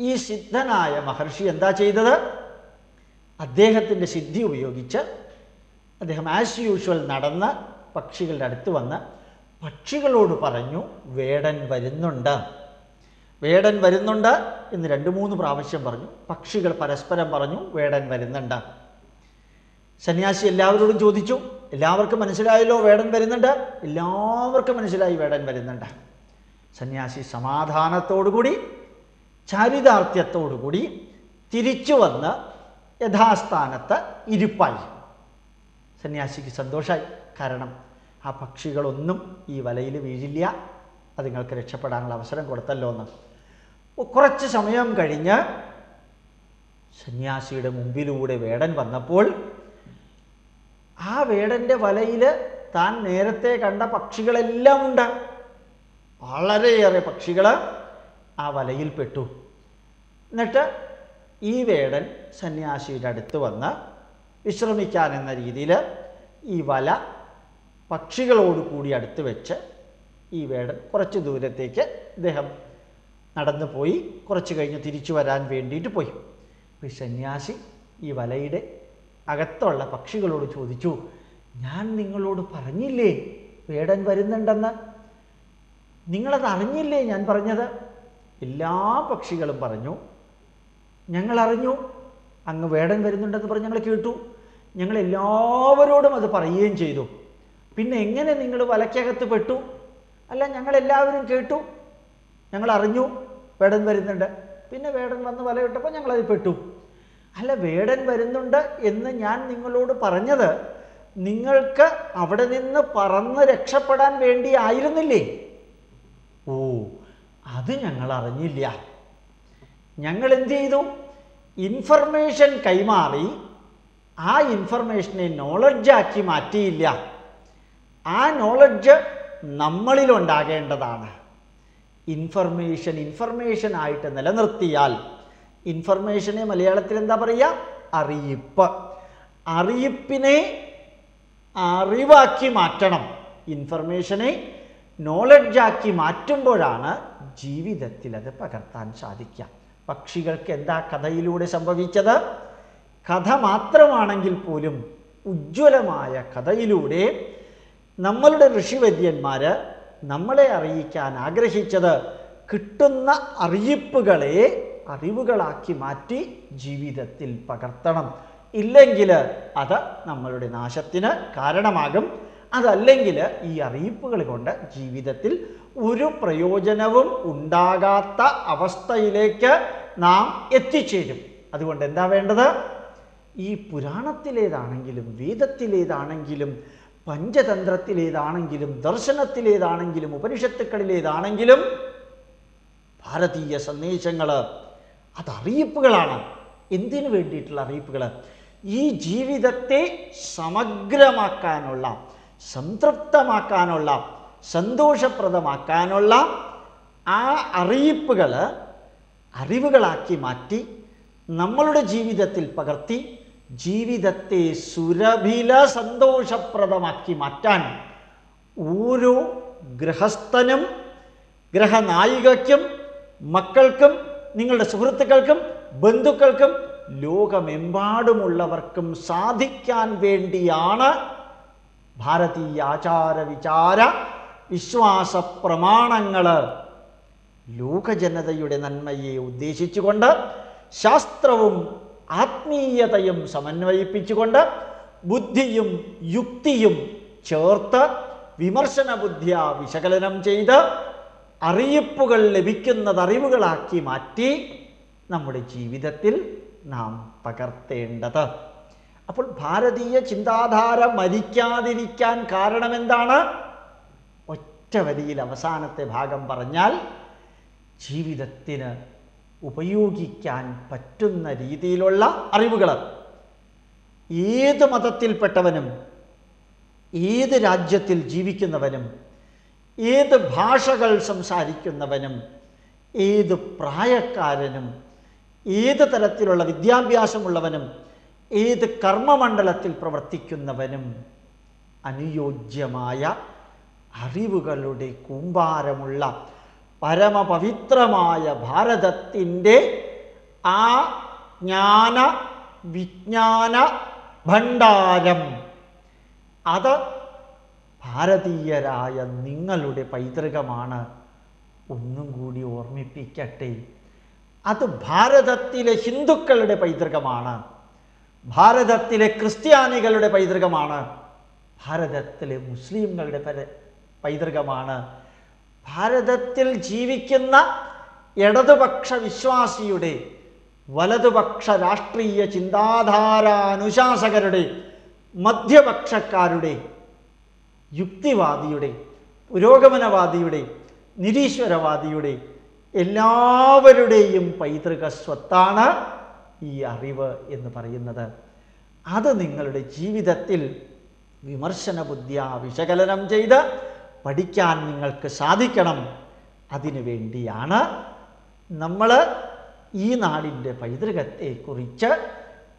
ഈ സിദ്ധനായ മഹർഷി എന്താ ചെയ്തത്? അദ്ദേഹത്തിന്റെ സിദ്ധി ഉപയോഗിച്ച് അദ്ദേഹം ആസ് യൂഷ്വൽ നടന്ന് പക്ഷികളുടെ അടുത്ത് വന്ന് പക്ഷികളോട് പറഞ്ഞു വേടൻ വരുന്നുണ്ട്. വേടൻ വരുന്നുണ്ട് എന്ന് രണ്ട് മൂന്ന് പ്രാവശ്യം പറഞ്ഞു. പക്ഷികൾ പരസ്പരം പറഞ്ഞു വേടൻ വരുന്നുണ്ട്. സന്യാസി എല്ലാവരോടും ചോദിച്ചു എല്ലാവർക്കും മനസ്സിലായല്ലോ വേടൻ വരുന്നുണ്ട്? എല്ലാവർക്കും മനസ്സിലായി വേടൻ വരുന്നുണ്ട്. സന്യാസി സമാധാനത്തോടുകൂടി ചാരിതാർത്ഥ്യത്തോടുകൂടി തിരിച്ചു വന്ന് യഥാസ്ഥാനത്ത് ഇരിപ്പായി. സന്യാസിക്ക് സന്തോഷമായി കാരണം ആ പക്ഷികളൊന്നും ഈ വലയിൽ വീഴില്ല. അത് നിങ്ങൾക്ക് രക്ഷപ്പെടാനുള്ള അവസരം കൊടുത്തല്ലോ എന്ന്. കുറച്ച് സമയം കഴിഞ്ഞ് സന്യാസിയുടെ മുമ്പിലൂടെ വേടൻ വന്നപ്പോൾ ആ വേടന്റെ വലയിൽ താൻ നേരത്തെ കണ്ട പക്ഷികളെല്ലാം ഉണ്ട്. വളരെയേറെ പക്ഷികൾ ആ വലയിൽ പെട്ടു. എന്നിട്ട് ഈ വേടൻ സന്യാസിയുടെ അടുത്ത് വന്ന് വിശ്രമിക്കാൻ എന്ന രീതിയിൽ ഈ വല പക്ഷികളോട് കൂടി അടുത്ത് വെച്ച് ഈ വേടൻ കുറച്ച് ദൂരത്തേക്ക് ഇദ്ദേഹം നടന്നു പോയി കുറച്ച് കഴിഞ്ഞ് തിരിച്ചു വരാൻ വേണ്ടിയിട്ട് പോയി. ഈ സന്യാസി ഈ വലയുടെ അകത്തുള്ള പക്ഷികളോട് ചോദിച്ചു ഞാൻ നിങ്ങളോട് പറഞ്ഞില്ലേ? വേടൻ വരുന്നുണ്ടെന്ന്? നിങ്ങളത് അറിഞ്ഞില്ലേ ഞാൻ പറഞ്ഞത്? എല്ലാ പക്ഷികളും പറഞ്ഞു ഞങ്ങളറിഞ്ഞു. അങ്ങ് വേടൻ വരുന്നുണ്ടെന്ന് പറഞ്ഞ് ഞങ്ങൾ കേട്ടു. ഞങ്ങൾ എല്ലാവരോടും അത് പറയുകയും ചെയ്തു. പിന്നെ എങ്ങനെ നിങ്ങൾ വലയ്ക്കകത്ത് പെട്ടു? അല്ല ഞങ്ങളെല്ലാവരും കേട്ടു. ഞങ്ങൾ അറിഞ്ഞു വേടൻ വരുന്നുണ്ട്. പിന്നെ വേടൻ വന്ന് വലയിട്ടപ്പോൾ ഞങ്ങളത് പെട്ടു. അല്ല വേടൻ വരുന്നുണ്ട് എന്ന് ഞാൻ നിങ്ങളോട് പറഞ്ഞത് നിങ്ങൾക്ക് അവിടെ നിന്ന് പറന്ന് രക്ഷപ്പെടാൻ വേണ്ടി ആയിരുന്നില്ലേ? ഓ അത് ഞങ്ങൾ അറിഞ്ഞില്ല. ഞങ്ങൾ എന്ത് ചെയ്തു? ഇൻഫർമേഷൻ കൈമാറി ആ ഇൻഫർമേഷനെ നോളജാക്കി മാറ്റിയില്ല. ആ നോളജ് നമ്മളിലുണ്ടാകേണ്ടതാണ് ഇൻഫർമേഷൻ ഇൻഫർമേഷൻ ആയിട്ട് നിലനിർത്തിയാൽ ഇൻഫർമേഷനെ മലയാളത്തിൽ എന്താ പറയുക? അറിയിപ്പ്. അറിയിപ്പിനെ അറിവാക്കി മാറ്റണം. ഇൻഫർമേഷനെ നോളജാക്കി മാറ്റുമ്പോഴാണ് ജീവിതത്തിൽ അത് പകർത്താൻ സാധിക്കുക. പക്ഷികൾക്ക് എന്താ കഥയിലൂടെ സംഭവിച്ചത്? കഥ മാത്രമാണെങ്കിൽ പോലും ഉജ്ജ്വലമായ കഥയിലൂടെ നമ്മളുടെ ഋഷിവര്യന്മാർ നമ്മളെ അറിയിക്കാൻ ആഗ്രഹിച്ചത് കിട്ടുന്ന അറിയിപ്പുകളെ അറിവുകളാക്കി മാറ്റി ജീവിതത്തിൽ പകർത്തണം. ഇല്ലെങ്കിൽ അത് നമ്മളുടെ നാശത്തിന് കാരണമാകും. അതല്ലെങ്കിൽ ഈ അറിയിപ്പുകൾ കൊണ്ട് ജീവിതത്തിൽ ഒരു പ്രയോജനവും ഉണ്ടാകാത്ത അവസ്ഥയിലേക്ക് നാം എത്തിച്ചേരും. അതുകൊണ്ട് എന്താ വേണ്ടത്? ഈ പുരാണത്തിലേതാണെങ്കിലും വേദത്തിലേതാണെങ്കിലും പഞ്ചതന്ത്രത്തിലേതാണെങ്കിലും ദർശനത്തിലേതാണെങ്കിലും ഉപനിഷത്തുക്കളിലേതാണെങ്കിലും ഭാരതീയ സന്ദേശങ്ങൾ അതറിയിപ്പുകളാണ്. എന്തിനു വേണ്ടിയിട്ടുള്ള അറിയിപ്പുകൾ ഈ ജീവിതത്തെ സമഗ്രമാക്കാനുള്ള സംതൃപ്തമാക്കാനുള്ള സന്തോഷപ്രദമാക്കാനുള്ള ആ അറിയിപ്പുകൾ അറിവുകളാക്കി മാറ്റി നമ്മളുടെ ജീവിതത്തിൽ പകർത്തി ജീവിതത്തെ സുരഭില സന്തോഷപ്രദമാക്കി മാറ്റാൻ ഓരോ ഗൃഹസ്ഥനും ഗ്രഹനായികയ്ക്കും മക്കൾക്കും നിങ്ങളുടെ സുഹൃത്തുക്കൾക്കും ബന്ധുക്കൾക്കും ലോകമെമ്പാടുമുള്ളവർക്കും സാധിക്കാൻ വേണ്ടിയാണ് ഭാരതീയ ആചാര വിചാര വിശ്വാസ പ്രമാണങ്ങൾ ലോകജനതയുടെ നന്മയെ ഉദ്ദേശിച്ചുകൊണ്ട് ശാസ്ത്രവും ആത്മീയതയും സമന്വയിപ്പിച്ചുകൊണ്ട് ബുദ്ധിയും യുക്തിയും ചേർത്ത് വിമർശന ബുദ്ധിയ വിശകലനം ചെയ്ത് അറിയിപ്പുകൾ ലഭിക്കുന്നത് അറിവുകളാക്കി മാറ്റി നമ്മുടെ ജീവിതത്തിൽ നാം പകർത്തേണ്ടത് അപ്പോൾ ഭാരതീയ ചിന്താധാര മരിക്കാതിരിക്കാൻ കാരണമെന്താണ്? ഒറ്റ വരിയിൽ അവസാനത്തെ ഭാഗം പറഞ്ഞാൽ ജീവിതത്തിന് ഉപയോഗിക്കാൻ പറ്റുന്ന രീതിയിലുള്ള അറിവുകൾ ഏത് മതത്തിൽപ്പെട്ടവനും ഏത് രാജ്യത്തിൽ ജീവിക്കുന്നവനും ഏത് ഭാഷകൾ സംസാരിക്കുന്നവനും ഏത് പ്രായക്കാരനും ഏത് തരത്തിലുള്ള വിദ്യാഭ്യാസമുള്ളവനും ഏത് കർമ്മമണ്ഡലത്തിൽ പ്രവർത്തിക്കുന്നവനും അനുയോജ്യമായ അറിവുകളുടെ കൂമ്പാരമുള്ള പരമപവിത്രമായ ഭാരതത്തിന്റെ ആ ജ്ഞാന വിജ്ഞാന ഭണ്ഡാരം. അത് ഭാരതീയരായ നിങ്ങളുടെ പൈതൃകമാണ്. ഒന്നും കൂടി ഓർമ്മിപ്പിക്കട്ടെ. അത് ഭാരതത്തിലെ ഹിന്ദുക്കളുടെ പൈതൃകമാണ്. ഭാരതത്തിലെ ക്രിസ്ത്യാനികളുടെ പൈതൃകമാണ്. ഭാരതത്തിലെ മുസ്ലിങ്ങളുടെ പൈതൃകമാണ്. ഭാരതത്തിൽ ജീവിക്കുന്ന ഇടതുപക്ഷ വിശ്വാസിയുടെ വലതുപക്ഷ രാഷ്ട്രീയ ചിന്താധാരാനുശാസകരുടെ മധ്യപക്ഷക്കാരുടെ യുക്തിവാദിയുടെ പുരോഗമനവാദിയുടെ നിരീശ്വരവാദിയുടെ എല്ലാവരുടെയും പൈതൃക സ്വത്താണ് ഈ അറിവ് എന്ന് പറയുന്നത്. അത് നിങ്ങളുടെ ജീവിതത്തിൽ വിമർശന ബുദ്ധിയ വിശകലനം ചെയ്ത് പഠിക്കാൻ നിങ്ങൾക്ക് സാധിക്കണം. അതിനു വേണ്ടിയാണ് നമ്മൾ ഈ നാടിന്റെ പൈതൃകത്തെക്കുറിച്ച്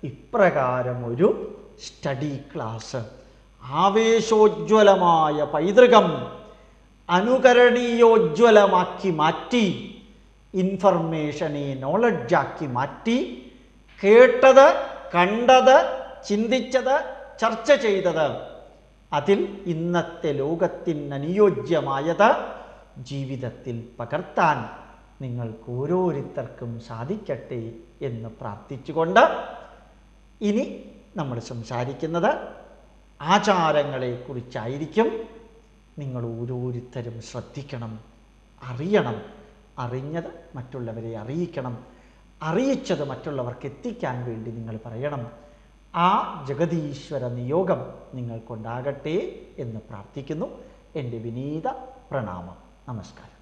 ഇപ്രകാരം ഒരു സ്റ്റഡി ക്ലാസ്. ആവേശോജ്വലമായ പൈതൃകം അനുകരണീയോജ്വലമാക്കി മാറ്റി ഇൻഫർമേഷനെ നോളജാക്കി മാറ്റി കേട്ടത് കണ്ടത് ചിന്തിച്ചത് ചർച്ച ചെയ്തത്. അതിൽ ഇന്നത്തെ ലോകത്തിന് അനുയോജ്യമായത് ജീവിതത്തിൽ പകർത്താൻ നിങ്ങൾക്ക് ഓരോരുത്തർക്കും സാധിക്കട്ടെ എന്ന് പ്രാർത്ഥിച്ചുകൊണ്ട് ഇനി നമ്മൾ സംസാരിക്കുന്നത് ആചാരങ്ങളെക്കുറിച്ചായിരിക്കും. നിങ്ങൾ ഓരോരുത്തരും ശ്രദ്ധിക്കണം അറിയണം അറിഞ്ഞത് മറ്റുള്ളവരെ അറിയിക്കണം അറിയിച്ചത് മറ്റുള്ളവർക്ക് എത്തിക്കാൻ വേണ്ടി നിങ്ങൾ പറയണം. ആ ജഗതീശ്വര നിയോഗം നിങ്ങൾക്കുണ്ടാകട്ടെ എന്ന് പ്രാർത്ഥിക്കുന്നു. എന്റെ വിനീത പ്രണാമം. നമസ്കാരം.